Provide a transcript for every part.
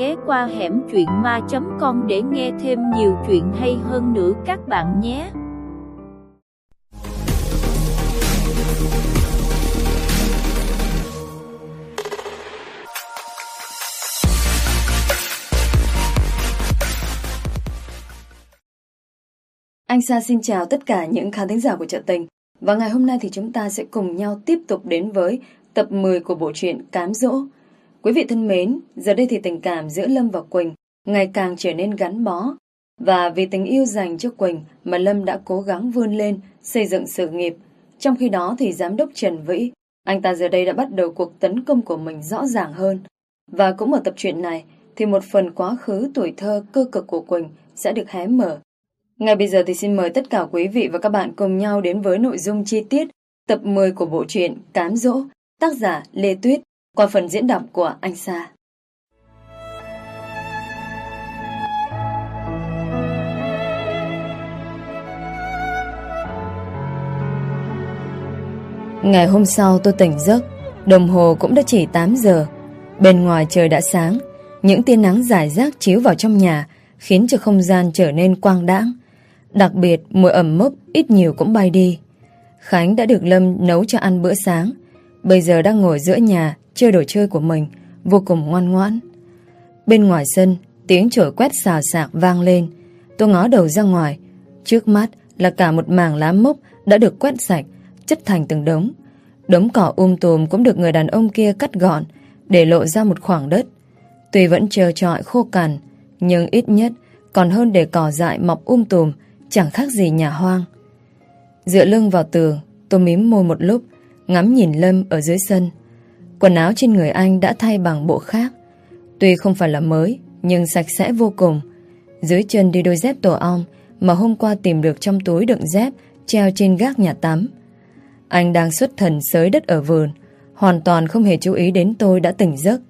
ghé qua hẻm chuyện ma.com để nghe thêm nhiều chuyện hay hơn nữa các bạn nhé. Anh Sa xin chào tất cả những khán thính giả của Trợ Tình. Và ngày hôm nay thì chúng ta sẽ cùng nhau tiếp tục đến với tập 10 của bộ truyện Cám Dỗ. Quý vị thân mến, giờ đây thì tình cảm giữa Lâm và Quỳnh ngày càng trở nên gắn bó. Và vì tình yêu dành cho Quỳnh mà Lâm đã cố gắng vươn lên, xây dựng sự nghiệp. Trong khi đó thì giám đốc Trần Vĩ, anh ta giờ đây đã bắt đầu cuộc tấn công của mình rõ ràng hơn. Và cũng ở tập truyện này thì một phần quá khứ tuổi thơ cơ cực của Quỳnh sẽ được hé mở. Ngay bây giờ thì xin mời tất cả quý vị và các bạn cùng nhau đến với nội dung chi tiết tập 10 của bộ truyện Cám Dỗ, tác giả Lê Tuyết, qua phần diễn đọc của anh Sa. Ngày hôm sau tôi tỉnh giấc, đồng hồ cũng đã chỉ 8 giờ. Bên ngoài trời đã sáng, những tia nắng rải rác chiếu vào trong nhà khiến cho không gian trở nên quang đãng. Đặc biệt mùi ẩm mốc ít nhiều cũng bay đi. Khánh đã được Lâm nấu cho ăn bữa sáng. Bây giờ đang ngồi giữa nhà chơi đồ chơi của mình, vô cùng ngoan ngoãn. Bên ngoài sân, tiếng chổi quét xào xạc vang lên. Tôi ngó đầu ra ngoài. Trước mắt là cả một mảng lá mốc đã được quét sạch, chất thành từng đống. Đống cỏ um tùm cũng được người đàn ông kia cắt gọn, để lộ ra một khoảng đất. Tuy vẫn trơ trọi khô cằn, nhưng ít nhất còn hơn để cỏ dại mọc um tùm, chẳng khác gì nhà hoang. Dựa lưng vào tường, tôi mím môi một lúc, ngắm nhìn Lâm ở dưới sân. Quần áo trên người anh đã thay bằng bộ khác. Tuy không phải là mới, nhưng sạch sẽ vô cùng. Dưới chân đi đôi dép tổ ong mà hôm qua tìm được trong túi đựng dép treo trên gác nhà tắm. Anh đang xuất thần sới đất ở vườn, hoàn toàn không hề chú ý đến tôi đã tỉnh giấc.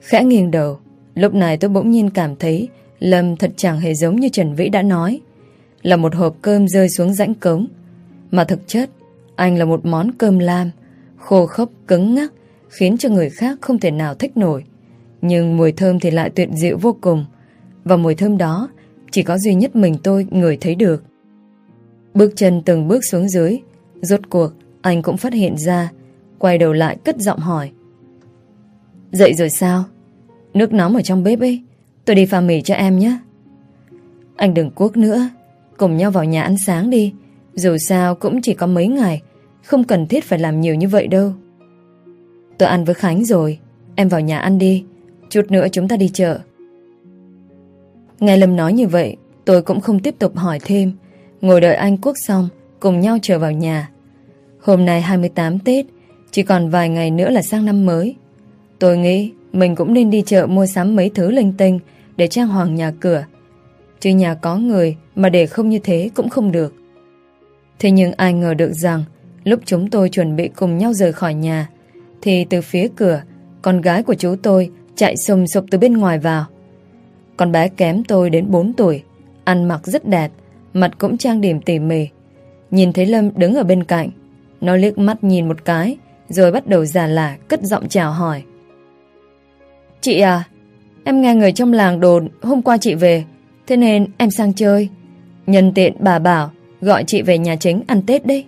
Khẽ nghiêng đầu, lúc này tôi bỗng nhiên cảm thấy Lâm thật chẳng hề giống như Trần Vĩ đã nói là một hộp cơm rơi xuống rãnh cống. Mà thực chất, anh là một món cơm lam, khô khốc cứng ngắc, khiến cho người khác không thể nào thích nổi. Nhưng mùi thơm thì lại tuyệt diệu vô cùng, và mùi thơm đó chỉ có duy nhất mình tôi người thấy được. Bước chân từng bước xuống dưới, rốt cuộc anh cũng phát hiện ra, quay đầu lại cất giọng hỏi. Dậy rồi sao? Nước nóng ở trong bếp ấy, tôi đi pha mì cho em nhé. Anh đừng cuốc nữa, Cùng nhau vào nhà ăn sáng đi Dù sao cũng chỉ có mấy ngày Không cần thiết phải làm nhiều như vậy đâu Tôi ăn với Khánh rồi. Em vào nhà ăn đi. Chút nữa chúng ta đi chợ. Nghe Lâm nói như vậy, Tôi cũng không tiếp tục hỏi thêm. Ngồi đợi anh quốc xong, Cùng nhau trở vào nhà. Hôm nay 28 Tết, Chỉ còn vài ngày nữa là sang năm mới. Tôi nghĩ mình cũng nên đi chợ mua sắm mấy thứ linh tinh Để trang hoàng nhà cửa. Chứ nhà có người mà để không như thế cũng không được. Thế nhưng ai ngờ được rằng, lúc chúng tôi chuẩn bị cùng nhau rời khỏi nhà thì từ phía cửa con gái của chú tôi chạy sùng sụp từ bên ngoài vào. Con bé kém tôi đến 4 tuổi ăn mặc rất đẹp mặt cũng trang điểm tỉ mỉ. Nhìn thấy Lâm đứng ở bên cạnh nó liếc mắt nhìn một cái rồi bắt đầu già lả cất giọng chào hỏi. Chị à, em nghe người trong làng đồn hôm qua chị về Thế nên em sang chơi Nhân tiện bà bảo Gọi chị về nhà chính ăn Tết đấy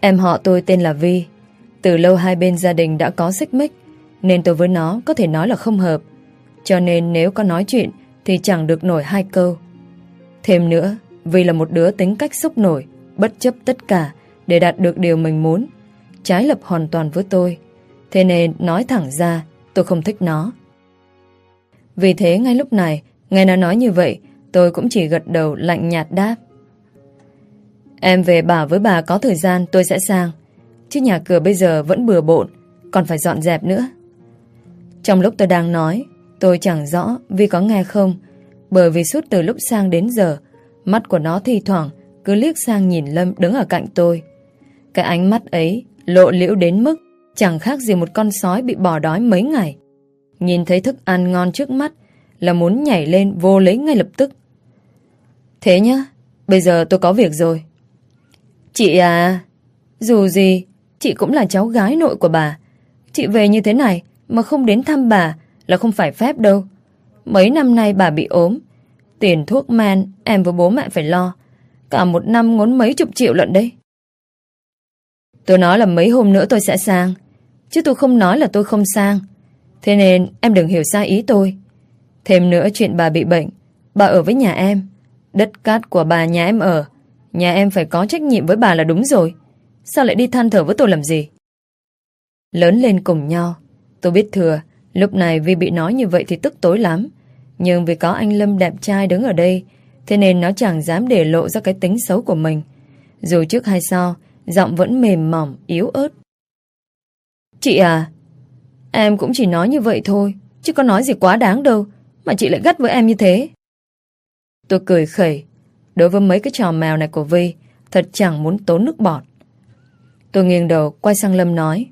Em họ tôi tên là Vi từ lâu hai bên gia đình đã có xích mích Nên tôi với nó có thể nói là không hợp Cho nên nếu có nói chuyện Thì chẳng được nổi hai câu Thêm nữa vì là một đứa tính cách xúc nổi Bất chấp tất cả Để đạt được điều mình muốn Trái lập hoàn toàn với tôi Thế nên nói thẳng ra Tôi không thích nó Vì thế ngay lúc này Nghe nó nói như vậy, tôi cũng chỉ gật đầu lạnh nhạt đáp. Em về bảo với bà có thời gian tôi sẽ sang. Chứ nhà cửa bây giờ vẫn bừa bộn, còn phải dọn dẹp nữa. Trong lúc tôi đang nói, tôi chẳng rõ vì có nghe không, bởi vì suốt từ lúc sang đến giờ, mắt của nó thi thoảng cứ liếc sang nhìn Lâm đứng ở cạnh tôi. Cái ánh mắt ấy lộ liễu đến mức chẳng khác gì một con sói bị bỏ đói mấy ngày. Nhìn thấy thức ăn ngon trước mắt là muốn nhảy lên vô lấy ngay lập tức. Thế nhá, bây giờ tôi có việc rồi. Chị à, dù gì, chị cũng là cháu gái nội của bà. Chị về như thế này mà không đến thăm bà là không phải phép đâu. Mấy năm nay bà bị ốm. Tiền thuốc men em với bố mẹ phải lo. Cả một năm ngốn mấy chục triệu lận đấy. Tôi nói là mấy hôm nữa tôi sẽ sang. Chứ tôi không nói là tôi không sang. Thế nên em đừng hiểu sai ý tôi. Thêm nữa chuyện bà bị bệnh. Bà ở với nhà em. Đất cát của bà nhà em ở. Nhà em phải có trách nhiệm với bà là đúng rồi. Sao lại đi than thở với tôi làm gì? Lớn lên cùng nhau. Tôi biết thừa. Lúc này vì bị nói như vậy thì tức tối lắm. Nhưng vì có anh Lâm đẹp trai đứng ở đây Thế nên nó chẳng dám để lộ ra cái tính xấu của mình Dù trước hay sau Giọng vẫn mềm mỏng, yếu ớt Chị à Em cũng chỉ nói như vậy thôi Chứ có nói gì quá đáng đâu Mà chị lại gắt với em như thế Tôi cười khẩy Đối với mấy cái trò mèo này của Vi Thật chẳng muốn tốn nước bọt Tôi nghiêng đầu quay sang Lâm nói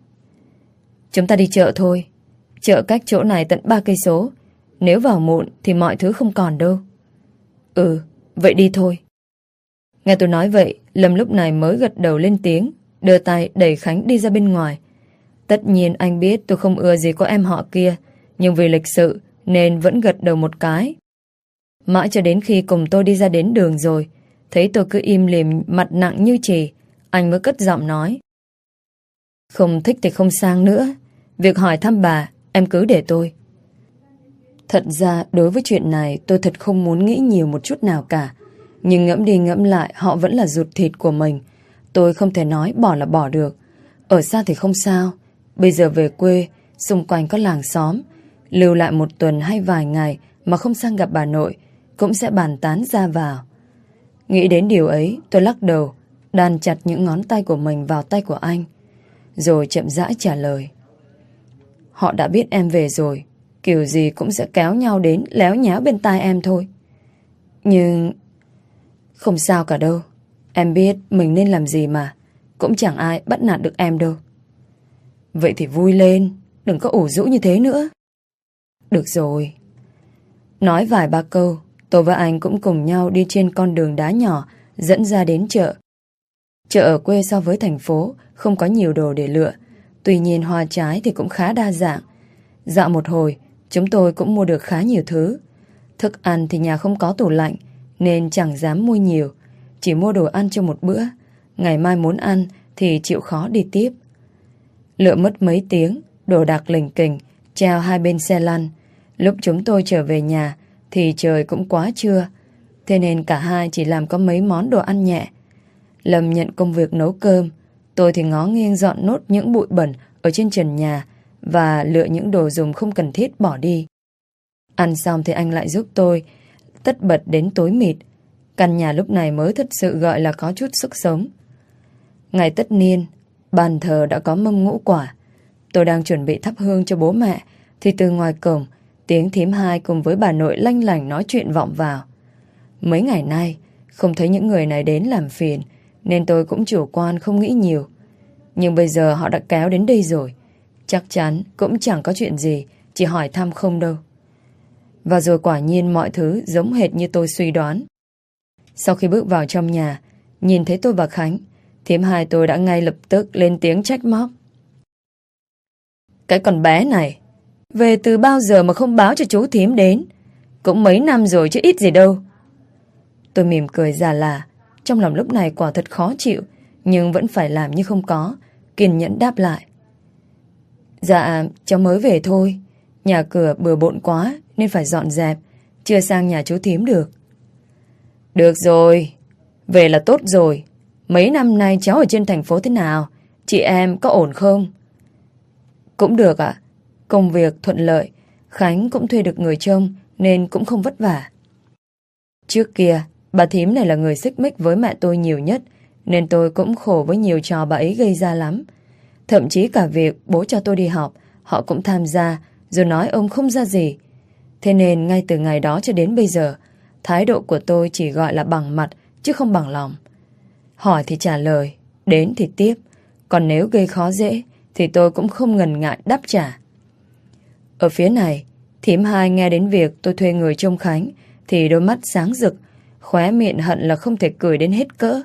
Chúng ta đi chợ thôi Chợ cách chỗ này tận 3 cây số nếu vào muộn thì mọi thứ không còn đâu. Ừ, vậy đi thôi. Nghe tôi nói vậy, Lâm lúc này mới gật đầu lên tiếng, đưa tay đẩy Khánh đi ra bên ngoài. Tất nhiên anh biết tôi không ưa gì có em họ kia, nhưng vì lịch sự nên vẫn gật đầu một cái. Mãi cho đến khi cùng tôi đi ra đến đường rồi, thấy tôi cứ im lìm mặt nặng như chì anh mới cất giọng nói. Không thích thì không sang nữa, việc hỏi thăm bà, em cứ để tôi. Thật ra đối với chuyện này tôi thật không muốn nghĩ nhiều một chút nào cả. Nhưng ngẫm đi ngẫm lại họ vẫn là ruột thịt của mình. Tôi không thể nói bỏ là bỏ được. Ở xa thì không sao. Bây giờ về quê, xung quanh có làng xóm. Lưu lại một tuần hay vài ngày mà không sang gặp bà nội, cũng sẽ bàn tán ra vào. Nghĩ đến điều ấy, tôi lắc đầu, đan chặt những ngón tay của mình vào tay của anh. Rồi chậm rãi trả lời. Họ đã biết em về rồi, Kiểu gì cũng sẽ kéo nhau đến léo nháo bên tai em thôi. Nhưng... Không sao cả đâu. Em biết mình nên làm gì mà. Cũng chẳng ai bắt nạt được em đâu. Vậy thì vui lên. Đừng có ủ rũ như thế nữa. Được rồi. Nói vài ba câu, tôi và anh cũng cùng nhau đi trên con đường đá nhỏ dẫn ra đến chợ. Chợ ở quê so với thành phố không có nhiều đồ để lựa. Tuy nhiên hoa trái thì cũng khá đa dạng. Dạo một hồi, Chúng tôi cũng mua được khá nhiều thứ. Thức ăn thì nhà không có tủ lạnh, nên chẳng dám mua nhiều. Chỉ mua đồ ăn cho một bữa. Ngày mai muốn ăn thì chịu khó đi tiếp. Lựa mất mấy tiếng, đồ đạc lình kình, treo hai bên xe lăn. Lúc chúng tôi trở về nhà thì trời cũng quá trưa. Thế nên cả hai chỉ làm có mấy món đồ ăn nhẹ. Lâm nhận công việc nấu cơm. Tôi thì ngó nghiêng dọn nốt những bụi bẩn ở trên trần nhà và lựa những đồ dùng không cần thiết bỏ đi. Ăn xong thì anh lại giúp tôi tất bật đến tối mịt. Căn nhà lúc này mới thật sự gọi là có chút sức sống. Ngày tất niên, bàn thờ đã có mâm ngũ quả. Tôi đang chuẩn bị thắp hương cho bố mẹ thì từ ngoài cổng tiếng thím hai cùng với bà nội lanh lành nói chuyện vọng vào. Mấy ngày nay không thấy những người này đến làm phiền nên tôi cũng chủ quan không nghĩ nhiều. Nhưng bây giờ họ đã kéo đến đây rồi. Chắc chắn cũng chẳng có chuyện gì, Chỉ hỏi thăm không đâu. Và rồi quả nhiên mọi thứ giống hệt như tôi suy đoán. Sau khi bước vào trong nhà, Nhìn thấy tôi và Khánh Thiếm hai tôi đã ngay lập tức lên tiếng trách móc. Cái con bé này, Về từ bao giờ mà không báo cho chú Thiếm đến? Cũng mấy năm rồi chứ ít gì đâu. Tôi mỉm cười già là trong lòng lúc này quả thật khó chịu Nhưng vẫn phải làm như không có Kiên nhẫn đáp lại Dạ, cháu mới về thôi. Nhà cửa bừa bộn quá nên phải dọn dẹp. Chưa sang nhà chú thím được. Được rồi. Về là tốt rồi. Mấy năm nay cháu ở trên thành phố thế nào? Chị em có ổn không? Cũng được ạ. Công việc thuận lợi. Khánh cũng thuê được người trông nên cũng không vất vả. Trước kia, bà thím này là người xích mích với mẹ tôi nhiều nhất nên tôi cũng khổ với nhiều trò bà ấy gây ra lắm. Thậm chí cả việc bố cho tôi đi học, họ cũng tham gia, rồi nói ông không ra gì. Thế nên ngay từ ngày đó cho đến bây giờ, thái độ của tôi chỉ gọi là bằng mặt, chứ không bằng lòng. Hỏi thì trả lời, đến thì tiếp, còn nếu gây khó dễ, thì tôi cũng không ngần ngại đáp trả. Ở phía này, thím hai nghe đến việc tôi thuê người trông Khánh, thì đôi mắt sáng rực, khóe miệng hận là không thể cười đến hết cỡ,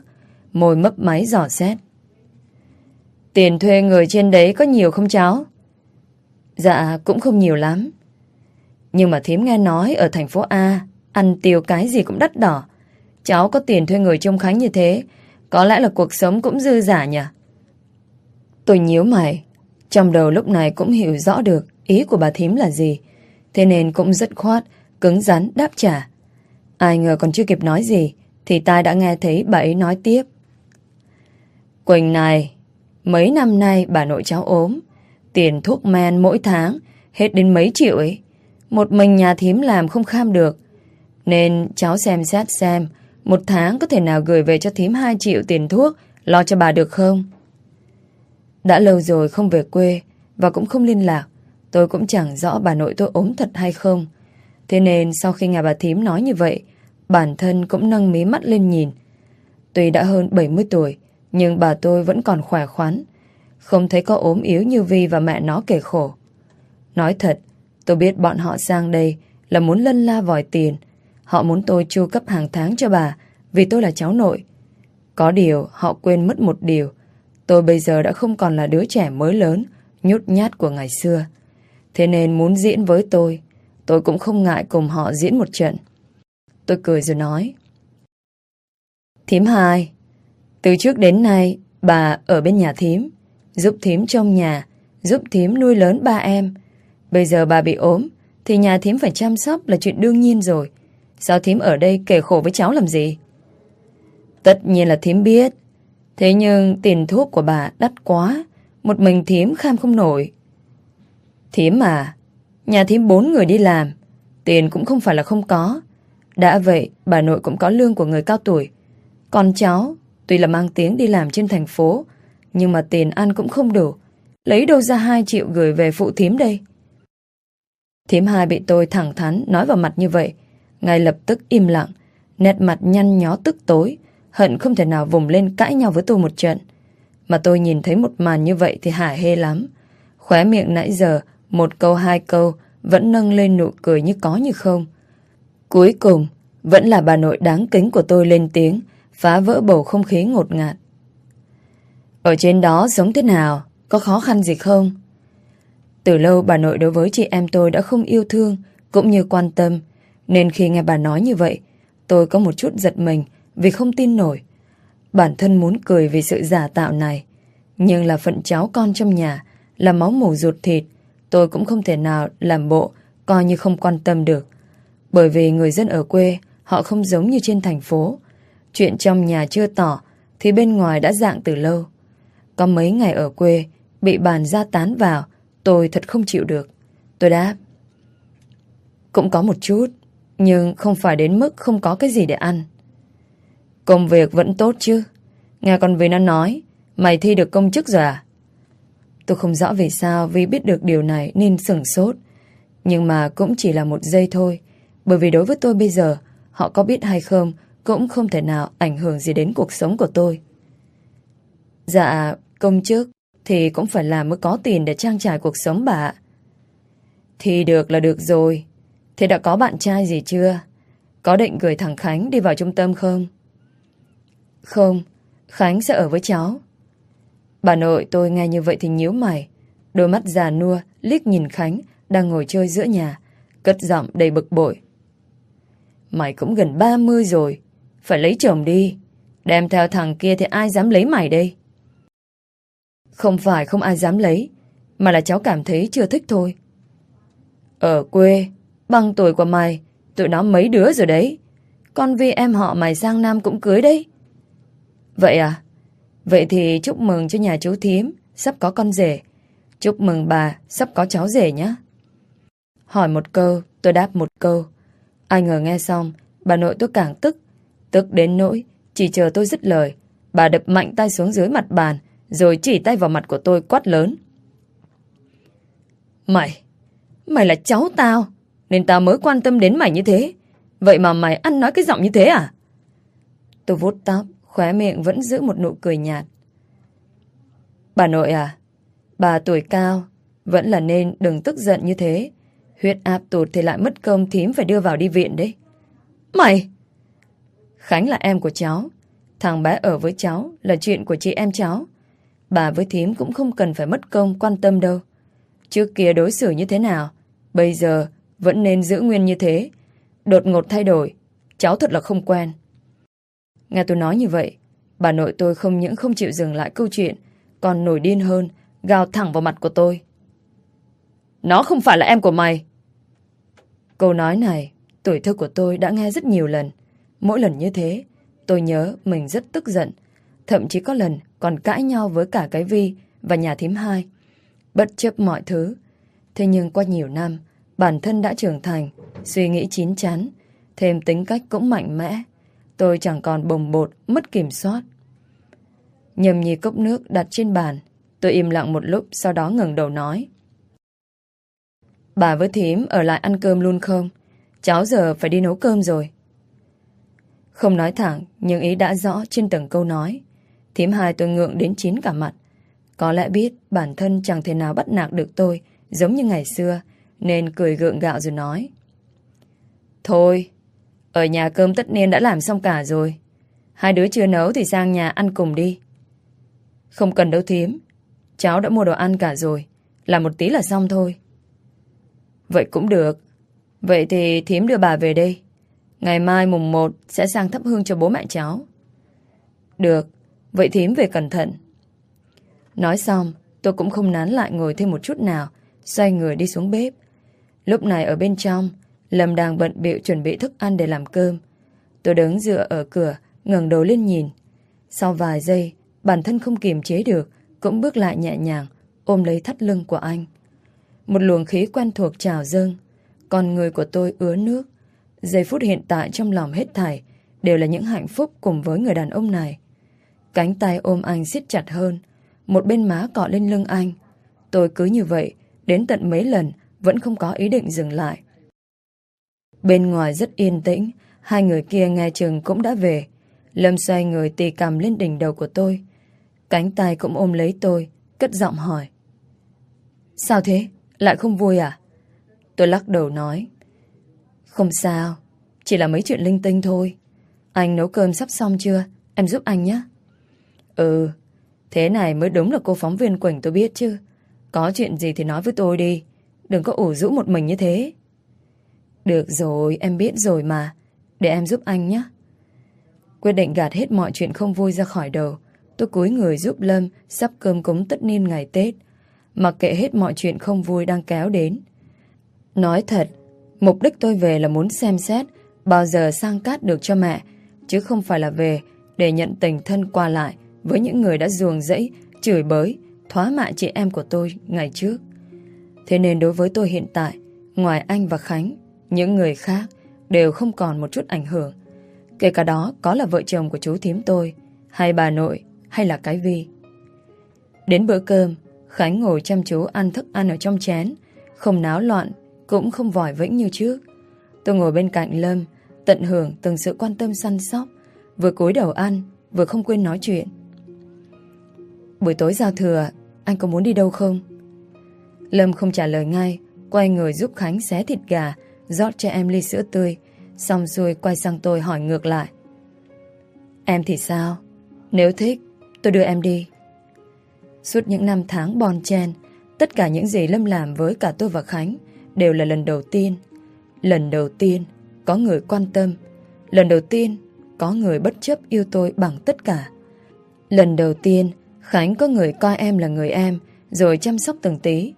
môi mấp máy dò xét. Tiền thuê người trên đấy có nhiều không cháu? Dạ, cũng không nhiều lắm. Nhưng mà thím nghe nói ở thành phố A, ăn tiêu cái gì cũng đắt đỏ. Cháu có tiền thuê người trông Khánh như thế, có lẽ là cuộc sống cũng dư giả nhỉ? Tôi nhíu mày, trong đầu lúc này cũng hiểu rõ được ý của bà thím là gì. Thế nên cũng rất khoát, cứng rắn đáp trả. Ai ngờ còn chưa kịp nói gì, thì tai đã nghe thấy bà ấy nói tiếp. Quỳnh này, mấy năm nay bà nội cháu ốm, tiền thuốc men mỗi tháng hết đến mấy triệu ấy. Một mình nhà thím làm không kham được. Nên cháu xem xét xem một tháng có thể nào gửi về cho thím 2 triệu tiền thuốc lo cho bà được không? Đã lâu rồi không về quê và cũng không liên lạc. Tôi cũng chẳng rõ bà nội tôi ốm thật hay không. Thế nên sau khi nghe bà thím nói như vậy, bản thân cũng nâng mí mắt lên nhìn. Tuy đã hơn 70 tuổi, nhưng bà tôi vẫn còn khỏe khoắn. Không thấy có ốm yếu như Vi và mẹ nó kể khổ. Nói thật, tôi biết bọn họ sang đây là muốn lân la vòi tiền. Họ muốn tôi chu cấp hàng tháng cho bà vì tôi là cháu nội. Có điều họ quên mất một điều. Tôi bây giờ đã không còn là đứa trẻ mới lớn, nhút nhát của ngày xưa. Thế nên muốn diễn với tôi, tôi cũng không ngại cùng họ diễn một trận. Tôi cười rồi nói. Thím hai, từ trước đến nay, bà ở bên nhà thím, giúp thím trong nhà, giúp thím nuôi lớn ba em. Bây giờ bà bị ốm, thì nhà thím phải chăm sóc là chuyện đương nhiên rồi. Sao thím ở đây kể khổ với cháu làm gì? Tất nhiên là thím biết. Thế nhưng tiền thuốc của bà đắt quá, một mình thím kham không nổi. Thím mà, nhà thím bốn người đi làm, tiền cũng không phải là không có. Đã vậy, bà nội cũng có lương của người cao tuổi. Còn cháu, tuy là mang tiếng đi làm trên thành phố, nhưng mà tiền ăn cũng không đủ. Lấy đâu ra 2 triệu gửi về phụ thím đây? Thím hai bị tôi thẳng thắn nói vào mặt như vậy. Ngay lập tức im lặng, nét mặt nhăn nhó tức tối, hận không thể nào vùng lên cãi nhau với tôi một trận. Mà tôi nhìn thấy một màn như vậy thì hả hê lắm. Khóe miệng nãy giờ, một câu hai câu, vẫn nâng lên nụ cười như có như không. Cuối cùng, vẫn là bà nội đáng kính của tôi lên tiếng, phá vỡ bầu không khí ngột ngạt. Ở trên đó sống thế nào? Có khó khăn gì không? Từ lâu bà nội đối với chị em tôi đã không yêu thương, cũng như quan tâm, nên khi nghe bà nói như vậy, tôi có một chút giật mình vì không tin nổi. Bản thân muốn cười vì sự giả tạo này, nhưng là phận cháu con trong nhà, là máu mủ ruột thịt, tôi cũng không thể nào làm bộ, coi như không quan tâm được. Bởi vì người dân ở quê, họ không giống như trên thành phố. Chuyện trong nhà chưa tỏ, thì bên ngoài đã dạng từ lâu. Có mấy ngày ở quê, bị bàn ra tán vào, tôi thật không chịu được. Tôi đáp. Cũng có một chút, nhưng không phải đến mức không có cái gì để ăn. Công việc vẫn tốt chứ. Nghe con với nó nói, mày thi được công chức rồi à? Tôi không rõ vì sao vì biết được điều này nên sửng sốt. Nhưng mà cũng chỉ là một giây thôi. Bởi vì đối với tôi bây giờ, họ có biết hay không cũng không thể nào ảnh hưởng gì đến cuộc sống của tôi. Dạ, công chức thì cũng phải làm mới có tiền để trang trải cuộc sống bà Thì được là được rồi. Thế đã có bạn trai gì chưa? Có định gửi thằng Khánh đi vào trung tâm không? Không, Khánh sẽ ở với cháu. Bà nội tôi nghe như vậy thì nhíu mày. Đôi mắt già nua liếc nhìn Khánh đang ngồi chơi giữa nhà, cất giọng đầy bực bội. Mày cũng gần 30 rồi, phải lấy chồng đi. Đem theo thằng kia thì ai dám lấy mày đây? Không phải không ai dám lấy, mà là cháu cảm thấy chưa thích thôi. Ở quê, bằng tuổi của mày, tụi nó mấy đứa rồi đấy. Con vi em họ mày sang Nam cũng cưới đấy. Vậy à? Vậy thì chúc mừng cho nhà chú thím sắp có con rể. Chúc mừng bà sắp có cháu rể nhé. Hỏi một câu, tôi đáp một câu. Ai ngờ nghe xong, bà nội tôi càng tức. Tức đến nỗi, chỉ chờ tôi dứt lời. Bà đập mạnh tay xuống dưới mặt bàn, rồi chỉ tay vào mặt của tôi quát lớn. Mày, mày là cháu tao, nên tao mới quan tâm đến mày như thế. Vậy mà mày ăn nói cái giọng như thế à? Tôi vuốt tóc, khóe miệng vẫn giữ một nụ cười nhạt. Bà nội à, bà tuổi cao, vẫn là nên đừng tức giận như thế. Huyết áp tụt thì lại mất công thím phải đưa vào đi viện đấy. Mày! Khánh là em của cháu. Thằng bé ở với cháu là chuyện của chị em cháu. Bà với thím cũng không cần phải mất công quan tâm đâu. Trước kia đối xử như thế nào, bây giờ vẫn nên giữ nguyên như thế. Đột ngột thay đổi, cháu thật là không quen. Nghe tôi nói như vậy, bà nội tôi không những không chịu dừng lại câu chuyện, còn nổi điên hơn, gào thẳng vào mặt của tôi. Nó không phải là em của mày. Câu nói này, tuổi thơ của tôi đã nghe rất nhiều lần. Mỗi lần như thế, tôi nhớ mình rất tức giận. Thậm chí có lần còn cãi nhau với cả cái Vi và nhà thím hai. Bất chấp mọi thứ. Thế nhưng qua nhiều năm, bản thân đã trưởng thành, suy nghĩ chín chắn, thêm tính cách cũng mạnh mẽ. Tôi chẳng còn bồng bột, mất kiểm soát. Nhầm nhì cốc nước đặt trên bàn, tôi im lặng một lúc sau đó ngẩng đầu nói. Bà với thím ở lại ăn cơm luôn không? Cháu giờ phải đi nấu cơm rồi. Không nói thẳng, nhưng ý đã rõ trên từng câu nói. Thím hai tôi ngượng đến chín cả mặt. Có lẽ biết bản thân chẳng thể nào bắt nạt được tôi giống như ngày xưa, nên cười gượng gạo rồi nói. Thôi, ở nhà cơm tất niên đã làm xong cả rồi. Hai đứa chưa nấu thì sang nhà ăn cùng đi. Không cần đâu thím. Cháu đã mua đồ ăn cả rồi. Làm một tí là xong thôi. Vậy cũng được. Vậy thì thím đưa bà về đây. Ngày mai mùng 1 sẽ sang thắp hương cho bố mẹ cháu. Được. Vậy thím về cẩn thận. Nói xong, tôi cũng không nán lại ngồi thêm một chút nào, xoay người đi xuống bếp. Lúc này ở bên trong, Lâm đang bận bịu chuẩn bị thức ăn để làm cơm. Tôi đứng dựa ở cửa, ngẩng đầu lên nhìn. Sau vài giây, bản thân không kiềm chế được, cũng bước lại nhẹ nhàng, ôm lấy thắt lưng của anh. Một luồng khí quen thuộc trào dâng, con người của tôi ứa nước. Giây phút hiện tại trong lòng hết thảy đều là những hạnh phúc cùng với người đàn ông này. Cánh tay ôm anh siết chặt hơn, một bên má cọ lên lưng anh. Tôi cứ như vậy, đến tận mấy lần vẫn không có ý định dừng lại. Bên ngoài rất yên tĩnh, hai người kia nghe chừng cũng đã về. Lâm xoay người tì cầm lên đỉnh đầu của tôi. Cánh tay cũng ôm lấy tôi, cất giọng hỏi. Sao thế? Lại không vui à? Tôi lắc đầu nói. Không sao, chỉ là mấy chuyện linh tinh thôi. Anh nấu cơm sắp xong chưa? Em giúp anh nhé. Ừ, thế này mới đúng là cô phóng viên Quỳnh tôi biết chứ. Có chuyện gì thì nói với tôi đi. Đừng có ủ rũ một mình như thế. Được rồi, em biết rồi mà. Để em giúp anh nhé. Quyết định gạt hết mọi chuyện không vui ra khỏi đầu. Tôi cúi người giúp Lâm sắp cơm cúng tất niên ngày Tết. Mặc kệ hết mọi chuyện không vui đang kéo đến. Nói thật, mục đích tôi về là muốn xem xét bao giờ sang cát được cho mẹ, chứ không phải là về để nhận tình thân qua lại với những người đã ruồng rẫy, chửi bới, thoá mạ chị em của tôi ngày trước. Thế nên đối với tôi hiện tại, ngoài anh và Khánh, những người khác đều không còn một chút ảnh hưởng. Kể cả đó có là vợ chồng của chú thím tôi, hay bà nội, hay là cái vi. Đến bữa cơm, Khánh ngồi chăm chú ăn thức ăn ở trong chén, không náo loạn, cũng không vòi vĩnh như trước. Tôi ngồi bên cạnh Lâm, tận hưởng từng sự quan tâm săn sóc, vừa cúi đầu ăn, vừa không quên nói chuyện. Buổi tối giao thừa, anh có muốn đi đâu không? Lâm không trả lời ngay, quay người giúp Khánh xé thịt gà, rót cho em ly sữa tươi, xong rồi quay sang tôi hỏi ngược lại. Em thì sao? Nếu thích, tôi đưa em đi. Suốt những năm tháng bon chen, tất cả những gì Lâm làm với cả tôi và Khánh đều là lần đầu tiên. Lần đầu tiên có người quan tâm. Lần đầu tiên có người bất chấp yêu tôi bằng tất cả. Lần đầu tiên Khánh có người coi em là người em rồi chăm sóc từng tí.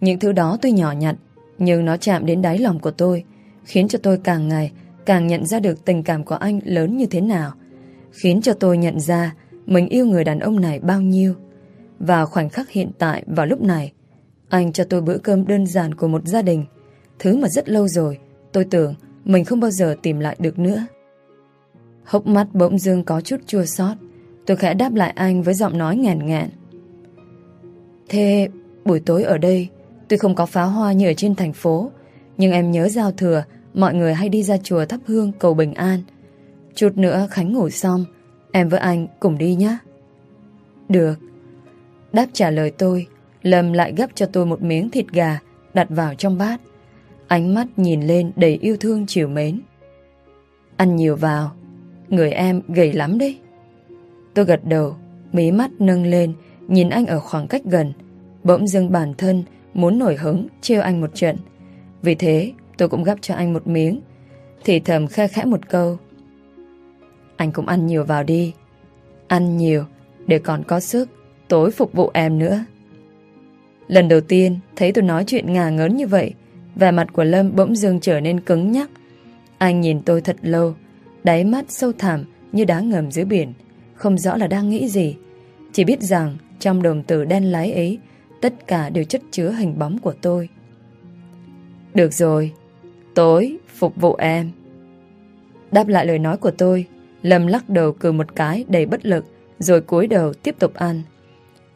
Những thứ đó tuy nhỏ nhặt nhưng nó chạm đến đáy lòng của tôi, khiến cho tôi càng ngày càng nhận ra được tình cảm của anh lớn như thế nào, khiến cho tôi nhận ra mình yêu người đàn ông này bao nhiêu. Và khoảnh khắc hiện tại vào lúc này, anh cho tôi bữa cơm đơn giản của một gia đình, thứ mà rất lâu rồi tôi tưởng mình không bao giờ tìm lại được nữa. Hốc mắt bỗng dưng có chút chua xót, Tôi khẽ đáp lại anh với giọng nói ngàn ngạn. Thế buổi tối ở đây Tuy không có pháo hoa như ở trên thành phố, Nhưng em nhớ giao thừa, Mọi người hay đi ra chùa thắp hương cầu bình an. Chút nữa Khánh ngủ xong, Em với anh cùng đi nhé Được. Đáp trả lời tôi, Lâm lại gấp cho tôi một miếng thịt gà Đặt vào trong bát. Ánh mắt nhìn lên đầy yêu thương chiều mến. Ăn nhiều vào, Người em gầy lắm đấy. Tôi gật đầu, Mí mắt nâng lên, Nhìn anh ở khoảng cách gần, Bỗng dưng bản thân muốn nổi hứng trêu anh một trận. Vì thế, tôi cũng gắp cho anh một miếng. Thì thầm khe khẽ một câu. Anh cũng ăn nhiều vào đi. Ăn nhiều Để còn có sức Tối phục vụ em nữa. Lần đầu tiên thấy tôi nói chuyện ngà ngớn như vậy Vẻ mặt của Lâm bỗng dưng trở nên cứng nhắc. Anh nhìn tôi thật lâu Đáy mắt sâu thẳm như đá ngầm dưới biển Không rõ là đang nghĩ gì. Chỉ biết rằng trong đồng tử đen lái ấy Tất cả đều chất chứa hình bóng của tôi. Được rồi Tối phục vụ em. Đáp lại lời nói của tôi, Lâm lắc đầu cười một cái đầy bất lực, Rồi cúi đầu tiếp tục ăn.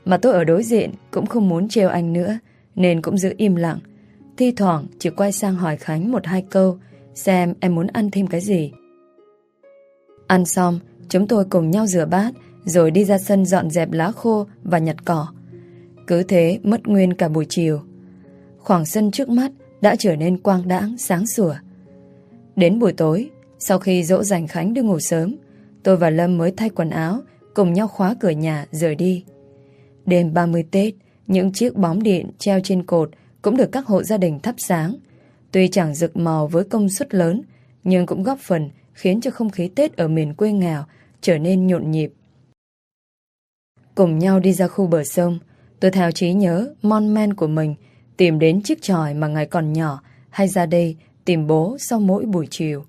Mà tôi ở đối diện Cũng không muốn trêu anh nữa, Nên cũng giữ im lặng. Thi thoảng chỉ quay sang hỏi Khánh một hai câu, Xem em muốn ăn thêm cái gì. Ăn xong, Chúng tôi cùng nhau rửa bát, Rồi đi ra sân dọn dẹp lá khô Và nhặt cỏ. Cứ thế mất nguyên cả buổi chiều. Khoảng sân trước mắt Đã trở nên quang đãng sáng sủa. Đến buổi tối Sau khi dỗ dành Khánh đi ngủ sớm Tôi và Lâm mới thay quần áo Cùng nhau khóa cửa nhà rời đi. Đêm 30 Tết Những chiếc bóng điện treo trên cột Cũng được các hộ gia đình thắp sáng. Tuy chẳng rực màu với công suất lớn Nhưng cũng góp phần khiến cho không khí Tết ở miền quê nghèo trở nên nhộn nhịp. Cùng nhau đi ra khu bờ sông, tôi theo trí nhớ mon men của mình tìm đến chiếc tròi mà ngày còn nhỏ hay ra đây tìm bố sau mỗi buổi chiều.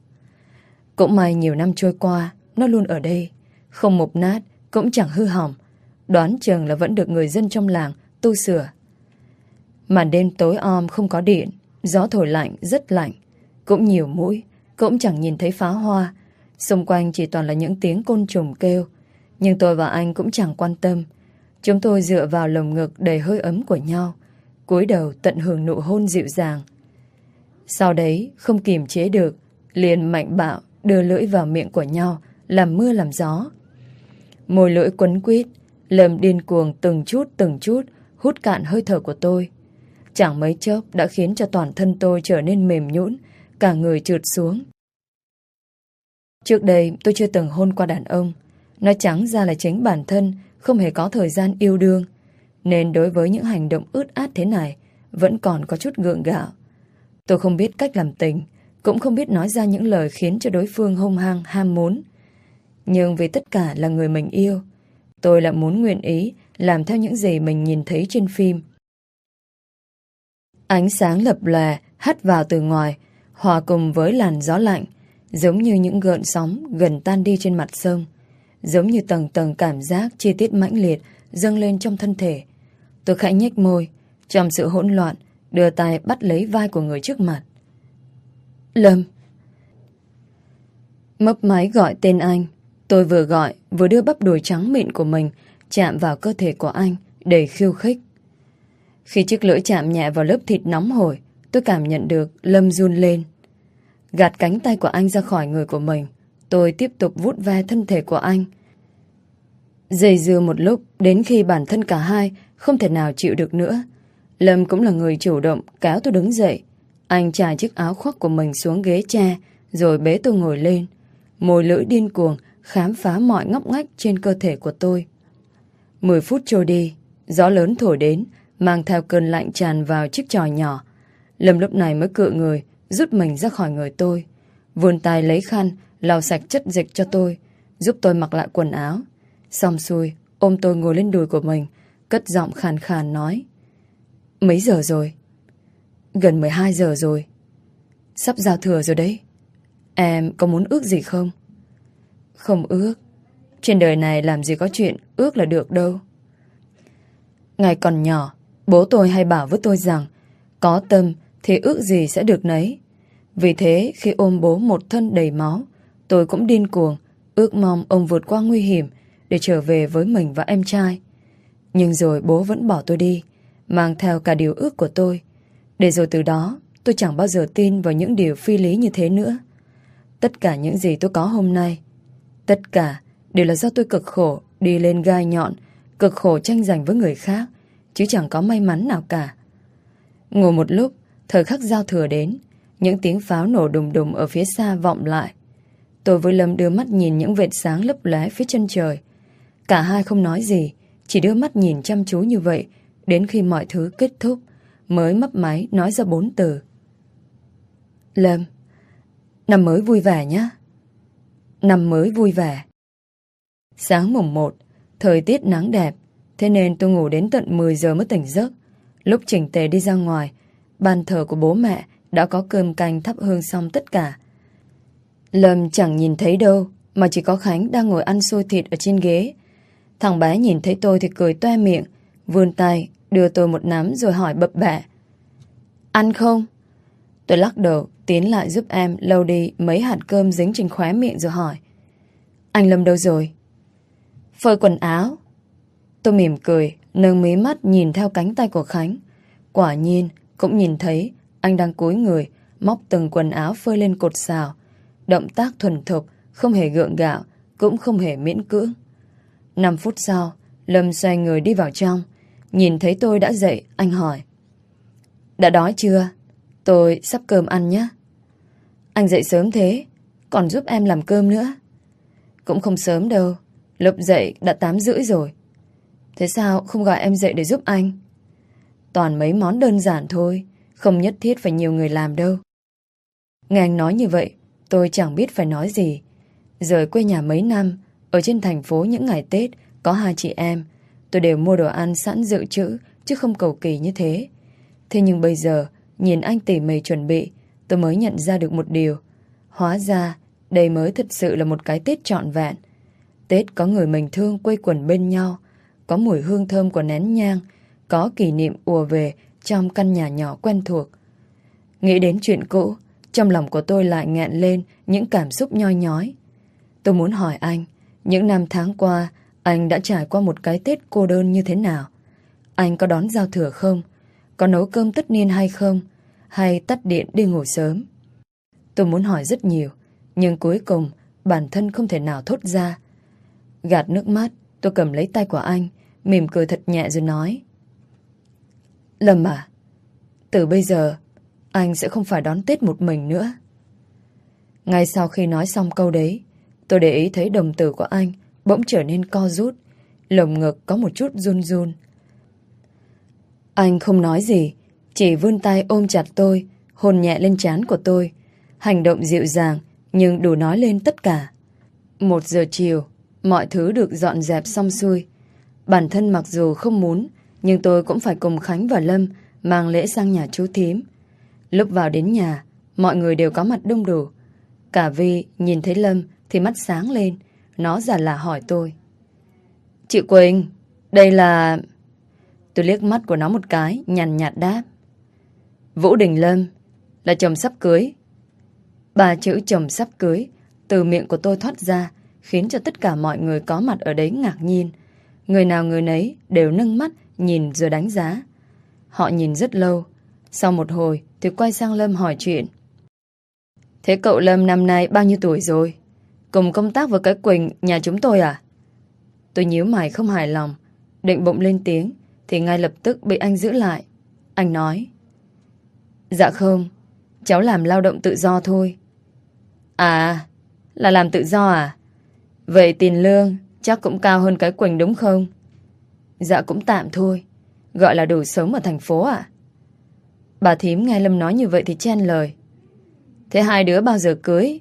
Cũng may nhiều năm trôi qua, nó luôn ở đây, không mục nát, cũng chẳng hư hỏng, đoán chừng là vẫn được người dân trong làng tu sửa. Màn đêm tối om không có điện, gió thổi lạnh rất lạnh, cũng nhiều mũi, cũng chẳng nhìn thấy pháo hoa. Xung quanh chỉ toàn là những tiếng côn trùng kêu. Nhưng tôi và anh cũng chẳng quan tâm. Chúng tôi dựa vào lồng ngực đầy hơi ấm của nhau cúi đầu tận hưởng nụ hôn dịu dàng. Sau đấy không kiềm chế được Liền mạnh bạo đưa lưỡi vào miệng của nhau Làm mưa làm gió. Môi lưỡi quấn quýt Lầm điên cuồng từng chút từng chút Hút cạn hơi thở của tôi. Chẳng mấy chốc đã khiến cho toàn thân tôi trở nên mềm nhũn cả người trượt xuống. Trước đây tôi chưa từng hôn qua đàn ông, nói trắng ra là chính bản thân không hề có thời gian yêu đương, nên đối với những hành động ướt át thế này vẫn còn có chút gượng gạo. Tôi không biết cách làm tình, cũng không biết nói ra những lời khiến cho đối phương hung hăng ham muốn. Nhưng vì tất cả là người mình yêu, tôi lại muốn nguyện ý làm theo những gì mình nhìn thấy trên phim. Ánh sáng lập lòe hắt vào từ ngoài, hòa cùng với làn gió lạnh, giống như những gợn sóng gần tan đi trên mặt sông, giống như tầng tầng cảm giác chi tiết mãnh liệt dâng lên trong thân thể. Tôi khẽ nhếch môi, trong sự hỗn loạn, đưa tay bắt lấy vai của người trước mặt. Lâm Mấp máy gọi tên anh, tôi vừa gọi, vừa đưa bắp đùi trắng mịn của mình chạm vào cơ thể của anh, đầy khiêu khích. Khi chiếc lưỡi chạm nhẹ vào lớp thịt nóng hổi, tôi cảm nhận được Lâm run lên. Gạt cánh tay của anh ra khỏi người của mình Tôi tiếp tục vút ve thân thể của anh Dây dưa một lúc Đến khi bản thân cả hai Không thể nào chịu được nữa. Lâm cũng là người chủ động kéo tôi đứng dậy. Anh trải chiếc áo khoác của mình xuống ghế tre Rồi bế tôi ngồi lên. Môi lưỡi điên cuồng Khám phá mọi ngóc ngách trên cơ thể của tôi. Mười phút trôi đi Gió lớn thổi đến Mang theo cơn lạnh tràn vào chiếc tròi nhỏ. Lâm lúc này mới cựa người rút mình ra khỏi người tôi. Vươn tay lấy khăn, lau sạch chất dịch cho tôi, giúp tôi mặc lại quần áo. Xong xuôi, ôm tôi ngồi lên đùi của mình, cất giọng khàn khàn nói. Mấy giờ rồi? Gần 12 giờ rồi. Sắp giao thừa rồi đấy. Em có muốn ước gì không? Không ước. Trên đời này làm gì có chuyện ước là được đâu. Ngày còn nhỏ, bố tôi hay bảo với tôi rằng có tâm thì ước gì sẽ được nấy. Vì thế, khi ôm bố một thân đầy máu, tôi cũng điên cuồng, ước mong ông vượt qua nguy hiểm để trở về với mình và em trai. Nhưng rồi bố vẫn bỏ tôi đi, mang theo cả điều ước của tôi. Để rồi từ đó, tôi chẳng bao giờ tin vào những điều phi lý như thế nữa. Tất cả những gì tôi có hôm nay, tất cả đều là do tôi cực khổ đi lên gai nhọn, cực khổ tranh giành với người khác, chứ chẳng có may mắn nào cả. Ngồi một lúc, Thời khắc giao thừa đến, những tiếng pháo nổ đùng đùng ở phía xa vọng lại. Tôi với Lâm đưa mắt nhìn những vệt sáng lấp lóe phía chân trời. Cả hai không nói gì, chỉ đưa mắt nhìn chăm chú như vậy, đến khi mọi thứ kết thúc, mới mấp máy nói ra bốn từ. Lâm, năm mới vui vẻ nhé. Năm mới vui vẻ. Sáng mùng 1, thời tiết nắng đẹp, thế nên tôi ngủ đến tận 10 giờ mới tỉnh giấc. Lúc chỉnh tề đi ra ngoài, bàn thờ của bố mẹ đã có cơm canh thắp hương xong tất cả. Lâm chẳng nhìn thấy đâu, mà chỉ có Khánh đang ngồi ăn xôi thịt ở trên ghế. Thằng bé nhìn thấy tôi thì cười toe miệng, vươn tay, đưa tôi một nắm rồi hỏi bập bẹ. Ăn không? Tôi lắc đầu, tiến lại giúp em lau đi mấy hạt cơm dính trên khóe miệng rồi hỏi. Anh Lâm đâu rồi? Phơi quần áo. Tôi mỉm cười, nâng mí mắt nhìn theo cánh tay của Khánh. Quả nhiên, cũng nhìn thấy anh đang cúi người, móc từng quần áo phơi lên cột xào. Động tác thuần thục, không hề gượng gạo, cũng không hề miễn cưỡng. 5 phút sau, Lâm xoay người đi vào trong. Nhìn thấy tôi đã dậy, anh hỏi. Đã đói chưa? Tôi sắp cơm ăn nhé. Anh dậy sớm thế, còn giúp em làm cơm nữa. Cũng không sớm đâu, lúc dậy đã 8 rưỡi rồi. Thế sao không gọi em dậy để giúp anh? Toàn mấy món đơn giản thôi, không nhất thiết phải nhiều người làm đâu. Nghe anh nói như vậy, tôi chẳng biết phải nói gì. Rời quê nhà mấy năm, ở trên thành phố những ngày Tết, có hai chị em, tôi đều mua đồ ăn sẵn dự trữ, chứ không cầu kỳ như thế. Thế nhưng bây giờ, nhìn anh tỉ mỉ chuẩn bị, tôi mới nhận ra được một điều. Hóa ra, đây mới thật sự là một cái Tết trọn vẹn. Tết có người mình thương quây quần bên nhau, có mùi hương thơm của nén nhang, có kỷ niệm ùa về trong căn nhà nhỏ quen thuộc. Nghĩ đến chuyện cũ, trong lòng của tôi lại nghẹn lên những cảm xúc nhoi nhói. Tôi muốn hỏi anh, những năm tháng qua, anh đã trải qua một cái Tết cô đơn như thế nào? Anh có đón giao thừa không? Có nấu cơm tất niên hay không? Hay tắt điện đi ngủ sớm? Tôi muốn hỏi rất nhiều, nhưng cuối cùng bản thân không thể nào thốt ra. Gạt nước mắt, tôi cầm lấy tay của anh, mỉm cười thật nhẹ rồi nói. Lâm à, từ bây giờ anh sẽ không phải đón Tết một mình nữa. Ngay sau khi nói xong câu đấy, tôi để ý thấy đồng tử của anh bỗng trở nên co rút, lồng ngực có một chút run run. Anh không nói gì, chỉ vươn tay ôm chặt tôi, hôn nhẹ lên trán của tôi. Hành động dịu dàng, nhưng đủ nói lên tất cả. Một giờ chiều, mọi thứ được dọn dẹp xong xuôi. Bản thân mặc dù không muốn, nhưng tôi cũng phải cùng Khánh và Lâm mang lễ sang nhà chú thím. Lúc vào đến nhà, mọi người đều có mặt đông đủ. Cả Vi nhìn thấy Lâm thì mắt sáng lên, nó giả là hỏi tôi. Chị Quỳnh, đây là... Tôi liếc mắt của nó một cái, nhàn nhạt đáp. Vũ Đình Lâm, là chồng sắp cưới. Ba chữ chồng sắp cưới, từ miệng của tôi thoát ra, khiến cho tất cả mọi người có mặt ở đấy ngạc nhiên. Người nào người nấy đều nâng mắt, nhìn rồi đánh giá. Họ nhìn rất lâu. Sau một hồi thì quay sang Lâm hỏi chuyện. Thế cậu Lâm năm nay bao nhiêu tuổi rồi? Cùng công tác với cái Quỳnh nhà chúng tôi à? Tôi nhíu mày không hài lòng, định bụng lên tiếng, thì ngay lập tức bị anh giữ lại. Anh nói. Dạ không, cháu làm lao động tự do thôi. À, là làm tự do à? Vậy tiền lương chắc cũng cao hơn cái Quỳnh đúng không? Dạ cũng tạm thôi, gọi là đủ sống ở thành phố à? Bà thím nghe Lâm nói như vậy thì chen lời. Thế hai đứa bao giờ cưới?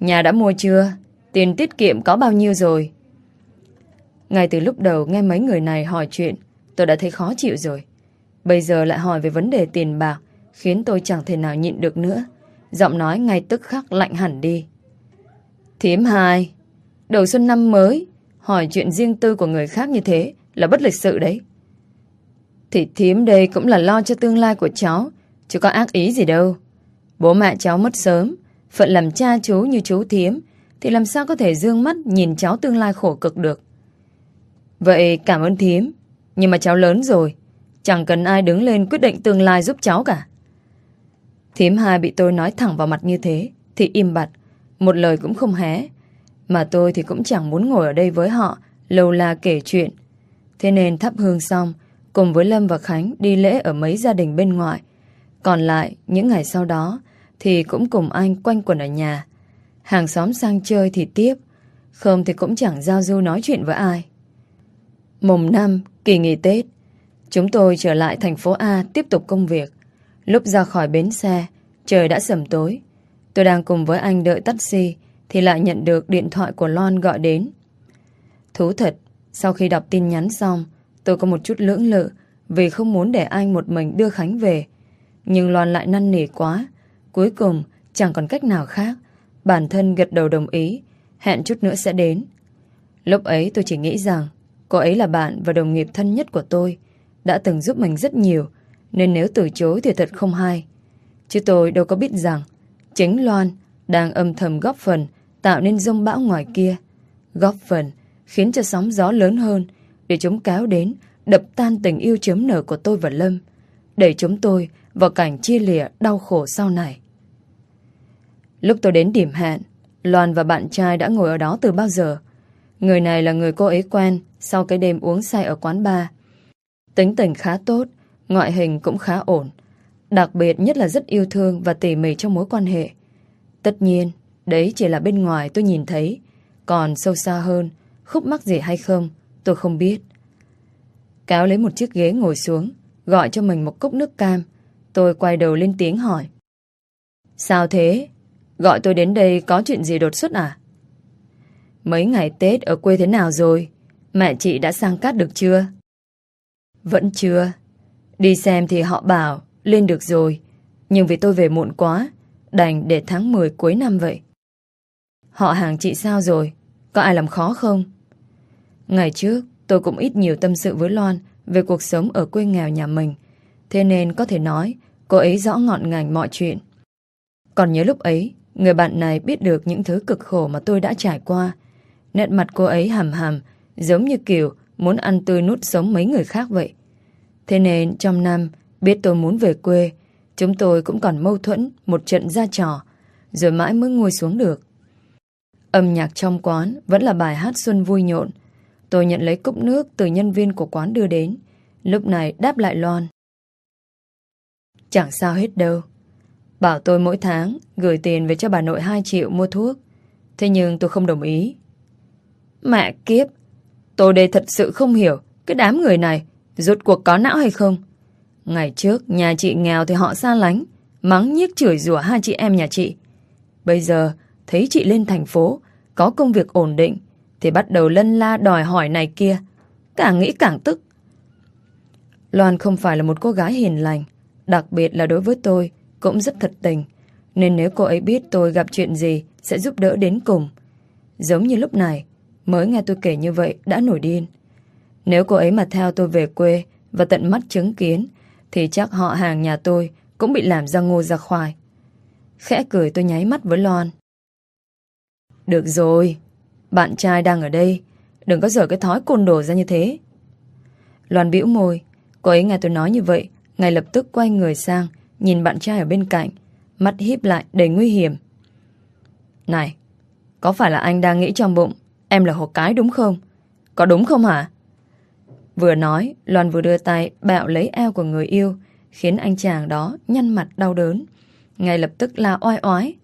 Nhà đã mua chưa? Tiền tiết kiệm có bao nhiêu rồi? Ngay từ lúc đầu nghe mấy người này hỏi chuyện, tôi đã thấy khó chịu rồi. Bây giờ lại hỏi về vấn đề tiền bạc, khiến tôi chẳng thể nào nhịn được nữa. Giọng nói ngay tức khắc lạnh hẳn đi. Thiếm hai, đầu xuân năm mới, hỏi chuyện riêng tư của người khác như thế là bất lịch sự đấy. Thì Thiếm đây cũng là lo cho tương lai của cháu, chứ có ác ý gì đâu. Bố mẹ cháu mất sớm, phận làm cha chú như chú Thiếm thì làm sao có thể dương mắt nhìn cháu tương lai khổ cực được. Vậy cảm ơn thím, nhưng mà cháu lớn rồi, chẳng cần ai đứng lên quyết định tương lai giúp cháu cả. Thím hai bị tôi nói thẳng vào mặt như thế, thì im bặt, một lời cũng không hé. Mà tôi thì cũng chẳng muốn ngồi ở đây với họ, lâu la kể chuyện. Thế nên thắp hương xong, cùng với Lâm và Khánh đi lễ ở mấy gia đình bên ngoài. Còn lại, những ngày sau đó, thì cũng cùng anh quanh quẩn ở nhà. Hàng xóm sang chơi thì tiếp, không thì cũng chẳng giao du nói chuyện với ai. Mùng năm, kỳ nghỉ Tết, chúng tôi trở lại thành phố A tiếp tục công việc. Lúc ra khỏi bến xe, trời đã sầm tối. Tôi đang cùng với anh đợi taxi thì lại nhận được điện thoại của Loan gọi đến. Thú thật, sau khi đọc tin nhắn xong, tôi có một chút lưỡng lự vì không muốn để anh một mình đưa Khánh về. Nhưng Loan lại năn nỉ quá. Cuối cùng, chẳng còn cách nào khác. Bản thân gật đầu đồng ý, hẹn chút nữa sẽ đến. Lúc ấy tôi chỉ nghĩ rằng cô ấy là bạn và đồng nghiệp thân nhất của tôi, đã từng giúp mình rất nhiều, nên nếu từ chối thì thật không hay. Chứ tôi đâu có biết rằng chính Loan đang âm thầm góp phần tạo nên rông bão ngoài kia. Góp phần khiến cho sóng gió lớn hơn để chúng kéo đến đập tan tình yêu chấm nở của tôi và Lâm, đẩy chúng tôi vào cảnh chia lìa đau khổ sau này. Lúc tôi đến điểm hẹn, Loan và bạn trai đã ngồi ở đó từ bao giờ. Người này là người cô ấy quen sau cái đêm uống say ở quán bar. Tính tình khá tốt, ngoại hình cũng khá ổn. Đặc biệt nhất là rất yêu thương và tỉ mỉ trong mối quan hệ. Tất nhiên, đấy chỉ là bên ngoài tôi nhìn thấy. Còn sâu xa hơn, khúc mắc gì hay không, tôi không biết. Cáo lấy một chiếc ghế ngồi xuống, gọi cho mình một cốc nước cam. Tôi quay đầu lên tiếng hỏi. Sao thế? Gọi tôi đến đây có chuyện gì đột xuất à? Mấy ngày Tết ở quê thế nào rồi? Mẹ chị đã sang cát được chưa? Vẫn chưa. Đi xem thì họ bảo lên được rồi. Nhưng vì tôi về muộn quá, đành để tháng 10 cuối năm vậy. Họ hàng chị sao rồi? Có ai làm khó không? Ngày trước, tôi cũng ít nhiều tâm sự với Loan về cuộc sống ở quê nghèo nhà mình. Thế nên có thể nói cô ấy rõ ngọn ngành mọi chuyện. Còn nhớ lúc ấy, người bạn này biết được những thứ cực khổ mà tôi đã trải qua. Nét mặt cô ấy hầm hầm, giống như kiểu muốn ăn tươi nút sống mấy người khác vậy. Thế nên trong năm, biết tôi muốn về quê, chúng tôi cũng còn mâu thuẫn một trận ra trò, rồi mãi mới ngồi xuống được. Âm nhạc trong quán vẫn là bài hát xuân vui nhộn. Tôi nhận lấy cốc nước từ nhân viên của quán đưa đến. Lúc này đáp lại Loan. Chẳng sao hết đâu. Bảo tôi mỗi tháng gửi tiền về cho bà nội 2 triệu mua thuốc. Thế nhưng tôi không đồng ý. Mẹ kiếp, tôi đây thật sự không hiểu cái đám người này rốt cuộc có não hay không. Ngày trước, nhà chị nghèo thì họ xa lánh, mắng nhiếc chửi rủa hai chị em nhà chị. Bây giờ, thấy chị lên thành phố, có công việc ổn định, thì bắt đầu lân la đòi hỏi này kia. Càng nghĩ càng tức. Loan không phải là một cô gái hiền lành, đặc biệt là đối với tôi, cũng rất thật tình. Nên nếu cô ấy biết tôi gặp chuyện gì, sẽ giúp đỡ đến cùng. Giống như lúc này, mới nghe tôi kể như vậy đã nổi điên. Nếu cô ấy mà theo tôi về quê và tận mắt chứng kiến, thì chắc họ hàng nhà tôi cũng bị làm ra ngô ra khoai. Khẽ cười tôi nháy mắt với Loan. Được rồi, bạn trai đang ở đây, đừng có dở cái thói côn đồ ra như thế. Loan bĩu môi, cô ấy nghe tôi nói như vậy, ngay lập tức quay người sang, nhìn bạn trai ở bên cạnh, mắt híp lại đầy nguy hiểm. Này, có phải là anh đang nghĩ trong bụng em là hồ cái đúng không? Có đúng không hả? Vừa nói, Loan vừa đưa tay bạo lấy eo của người yêu, khiến anh chàng đó nhăn mặt đau đớn. Ngay lập tức la oai oái.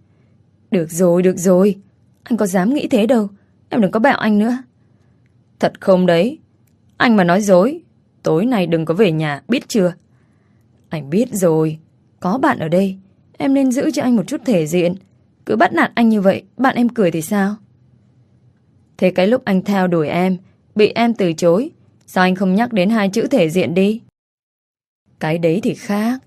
Được rồi, được rồi. Anh có dám nghĩ thế đâu. Em đừng có bạo anh nữa. Thật không đấy. Anh mà nói dối. Tối nay đừng có về nhà, biết chưa? Anh biết rồi. Có bạn ở đây. Em nên giữ cho anh một chút thể diện. Cứ bắt nạt anh như vậy, bạn em cười thì sao? Thế cái lúc anh theo đuổi em, bị em từ chối, Sao anh không nhắc đến hai chữ thể diện đi? Cái đấy thì khác.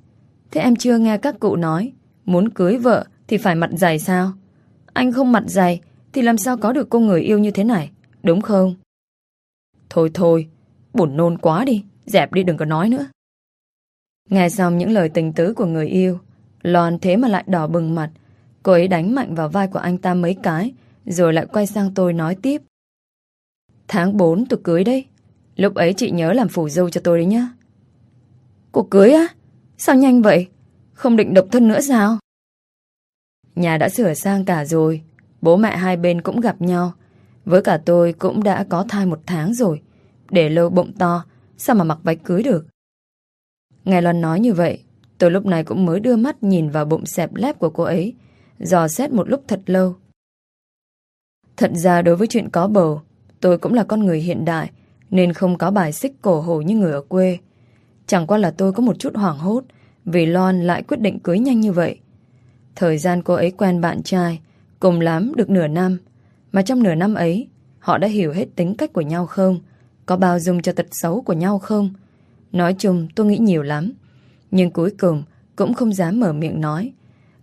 Thế em chưa nghe các cụ nói muốn cưới vợ thì phải mặt dày sao? Anh không mặt dày thì làm sao có được cô người yêu như thế này, đúng không? Thôi thôi, buồn nôn quá đi, dẹp đi đừng có nói nữa. Nghe xong những lời tình tứ của người yêu, Loan thế mà lại đỏ bừng mặt. Cô ấy đánh mạnh vào vai của anh ta mấy cái, rồi lại quay sang tôi nói tiếp. Tháng 4 tôi cưới đấy. Lúc ấy chị nhớ làm phủ dâu cho tôi đấy nhá. Cô cưới á? Sao nhanh vậy? Không định độc thân nữa sao? Nhà đã sửa sang cả rồi. Bố mẹ hai bên cũng gặp nhau. Với cả tôi cũng đã có thai một tháng rồi. Để lâu bụng to, sao mà mặc váy cưới được? Nghe Loan nói như vậy, tôi lúc này cũng mới đưa mắt nhìn vào bụng xẹp lép của cô ấy, dò xét một lúc thật lâu. Thật ra đối với chuyện có bầu, tôi cũng là con người hiện đại, nên không có bài xích cổ hủ như người ở quê. Chẳng qua là tôi có một chút hoảng hốt vì Loan lại quyết định cưới nhanh như vậy. Thời gian cô ấy quen bạn trai, cùng lắm được nửa năm. Mà trong nửa năm ấy, họ đã hiểu hết tính cách của nhau không? Có bao dung cho tật xấu của nhau không? Nói chung tôi nghĩ nhiều lắm. Nhưng cuối cùng cũng không dám mở miệng nói.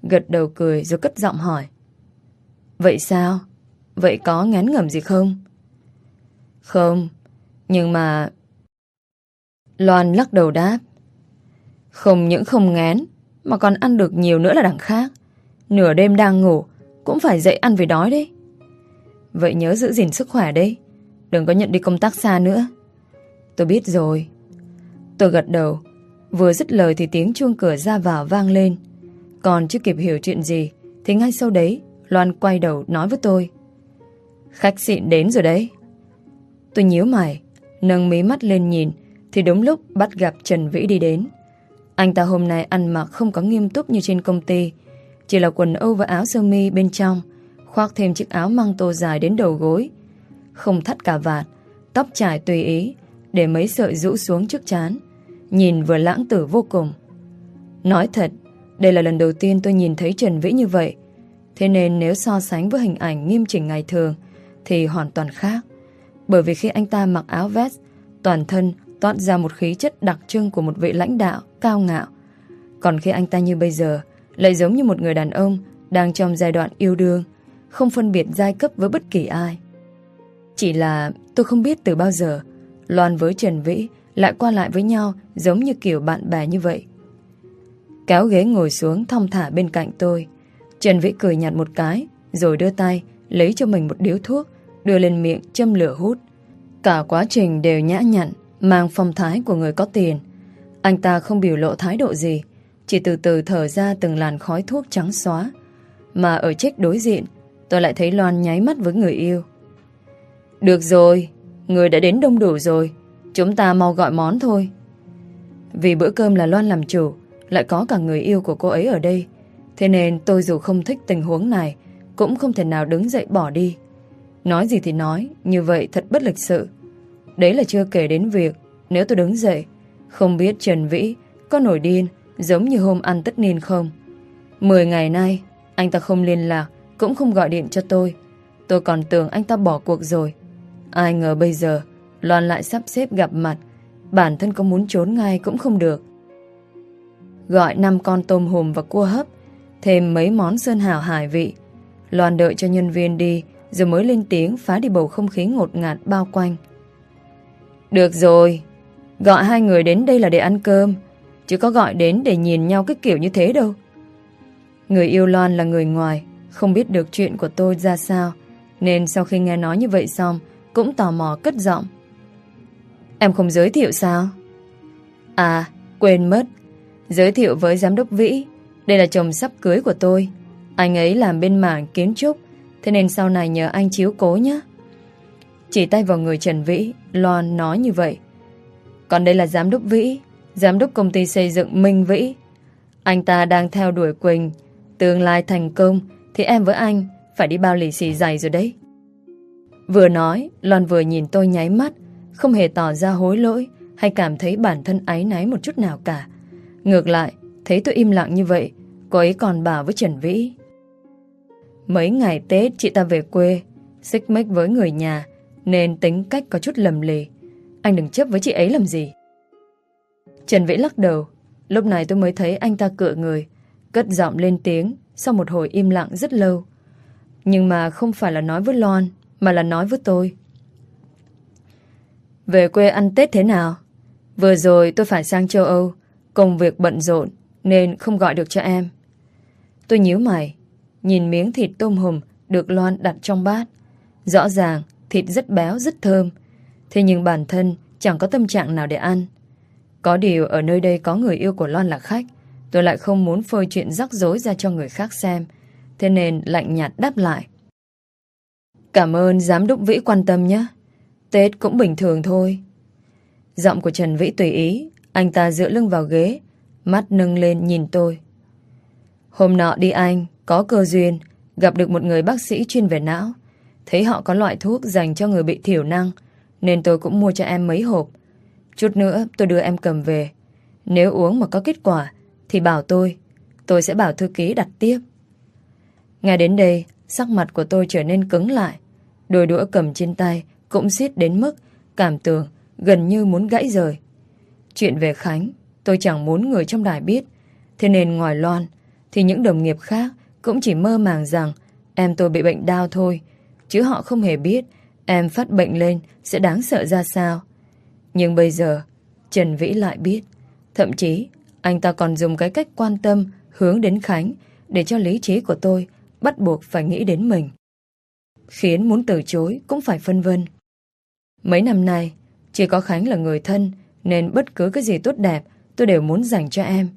Gật đầu cười rồi cất giọng hỏi. Vậy sao? Vậy có ngán ngẩm gì không? Không, nhưng mà... Loan lắc đầu đáp. Không những không ngán, mà còn ăn được nhiều nữa là đằng khác. Nửa đêm đang ngủ, cũng phải dậy ăn vì đói đấy. Vậy nhớ giữ gìn sức khỏe đấy. Đừng có nhận đi công tác xa nữa. Tôi biết rồi. Tôi gật đầu. Vừa dứt lời thì tiếng chuông cửa ra vào vang lên. Còn chưa kịp hiểu chuyện gì, thì ngay sau đấy, Loan quay đầu nói với tôi. Khách xịn đến rồi đấy. Tôi nhíu mày, nâng mí mắt lên nhìn, thì đúng lúc bắt gặp Trần Vĩ đi đến. Anh ta hôm nay ăn mặc không có nghiêm túc như trên công ty, chỉ là quần âu và áo sơ mi bên trong, khoác thêm chiếc áo măng tô dài đến đầu gối. Không thắt cả vạt, tóc trải tùy ý, để mấy sợi rũ xuống trước chán. Nhìn vừa lãng tử vô cùng. Nói thật, đây là lần đầu tiên tôi nhìn thấy Trần Vĩ như vậy. Thế nên nếu so sánh với hình ảnh nghiêm chỉnh ngày thường, thì hoàn toàn khác. Bởi vì khi anh ta mặc áo vest, toàn thân toát ra một khí chất đặc trưng của một vị lãnh đạo cao ngạo. Còn khi anh ta như bây giờ, lại giống như một người đàn ông đang trong giai đoạn yêu đương, không phân biệt giai cấp với bất kỳ ai. Chỉ là tôi không biết từ bao giờ Loan với Trần Vĩ lại qua lại với nhau giống như kiểu bạn bè như vậy. Kéo ghế ngồi xuống thong thả bên cạnh tôi. Trần Vĩ cười nhạt một cái, rồi đưa tay lấy cho mình một điếu thuốc, đưa lên miệng châm lửa hút. Cả quá trình đều nhã nhặn, mang phong thái của người có tiền. Anh ta không biểu lộ thái độ gì, chỉ từ từ thở ra từng làn khói thuốc trắng xóa. Mà ở trách đối diện, tôi lại thấy Loan nháy mắt với người yêu. Được rồi, người đã đến đông đủ rồi, chúng ta mau gọi món thôi. Vì bữa cơm là Loan làm chủ, lại có cả người yêu của cô ấy ở đây, thế nên tôi dù không thích tình huống này, cũng không thể nào đứng dậy bỏ đi. Nói gì thì nói, như vậy thật bất lịch sự. Đấy là chưa kể đến việc, nếu tôi đứng dậy, không biết Trần Vĩ có nổi điên giống như hôm ăn tất niên không. Mười ngày nay, anh ta không liên lạc, cũng không gọi điện cho tôi. Tôi còn tưởng anh ta bỏ cuộc rồi. Ai ngờ bây giờ, Loan lại sắp xếp gặp mặt. Bản thân có muốn trốn ngay cũng không được. Gọi năm con tôm hùm và cua hấp, thêm mấy món sơn hào hải vị. Loan đợi cho nhân viên đi, rồi mới lên tiếng phá đi bầu không khí ngột ngạt bao quanh. Được rồi, gọi hai người đến đây là để ăn cơm, chứ có gọi đến để nhìn nhau cái kiểu như thế đâu. Người yêu Loan là người ngoài, không biết được chuyện của tôi ra sao, nên sau khi nghe nói như vậy xong, cũng tò mò cất giọng. Em không giới thiệu sao? À, quên mất. Giới thiệu với giám đốc Vĩ, đây là chồng sắp cưới của tôi. Anh ấy làm bên mảng kiến trúc, thế nên sau này nhờ anh chiếu cố nhé. Chỉ tay vào người Trần Vĩ, Loan nói như vậy. Còn đây là giám đốc Vĩ, giám đốc công ty xây dựng Minh Vĩ. Anh ta đang theo đuổi Quỳnh, tương lai thành công thì em với anh phải đi bao lì xì dày rồi đấy. Vừa nói, Loan vừa nhìn tôi nháy mắt, không hề tỏ ra hối lỗi hay cảm thấy bản thân áy náy một chút nào cả. Ngược lại, thấy tôi im lặng như vậy, cô ấy còn bảo với Trần Vĩ. Mấy ngày Tết chị ta về quê, xích mích với người nhà, nên tính cách có chút lầm lì. Anh đừng chấp với chị ấy làm gì. Trần Vĩ lắc đầu, lúc này tôi mới thấy anh ta cựa người, cất giọng lên tiếng sau một hồi im lặng rất lâu. Nhưng mà không phải là nói với Loan, mà là nói với tôi. Về quê ăn Tết thế nào? Vừa rồi tôi phải sang châu Âu, công việc bận rộn nên không gọi được cho em. Tôi nhíu mày, nhìn miếng thịt tôm hùm được Loan đặt trong bát. Rõ ràng thịt rất béo, rất thơm. Thế nhưng bản thân chẳng có tâm trạng nào để ăn. Có điều ở nơi đây có người yêu của Loan là khách, tôi lại không muốn phơi chuyện rắc rối ra cho người khác xem. Thế nên lạnh nhạt đáp lại. Cảm ơn giám đốc Vĩ quan tâm nhé. Tết cũng bình thường thôi. Giọng của Trần Vĩ tùy ý, anh ta dựa lưng vào ghế, mắt nâng lên nhìn tôi. Hôm nọ đi Anh, có cơ duyên, gặp được một người bác sĩ chuyên về não. Thấy họ có loại thuốc dành cho người bị thiểu năng, nên tôi cũng mua cho em mấy hộp. Chút nữa tôi đưa em cầm về. Nếu uống mà có kết quả, thì bảo tôi. Tôi sẽ bảo thư ký đặt tiếp. Nghe đến đây, sắc mặt của tôi trở nên cứng lại. Đôi đũa cầm trên tay cũng xiết đến mức cảm tưởng gần như muốn gãy rời. Chuyện về Khánh, tôi chẳng muốn người trong đài biết. Thế nên ngoài Loan, thì những đồng nghiệp khác cũng chỉ mơ màng rằng em tôi bị bệnh đau thôi. Chứ họ không hề biết em phát bệnh lên sẽ đáng sợ ra sao. Nhưng bây giờ, Trần Vĩ lại biết. Thậm chí, anh ta còn dùng cái cách quan tâm hướng đến Khánh để cho lý trí của tôi bắt buộc phải nghĩ đến mình. Khiến muốn từ chối cũng phải phân vân. Mấy năm nay, chỉ có Khánh là người thân nên bất cứ cái gì tốt đẹp tôi đều muốn dành cho em.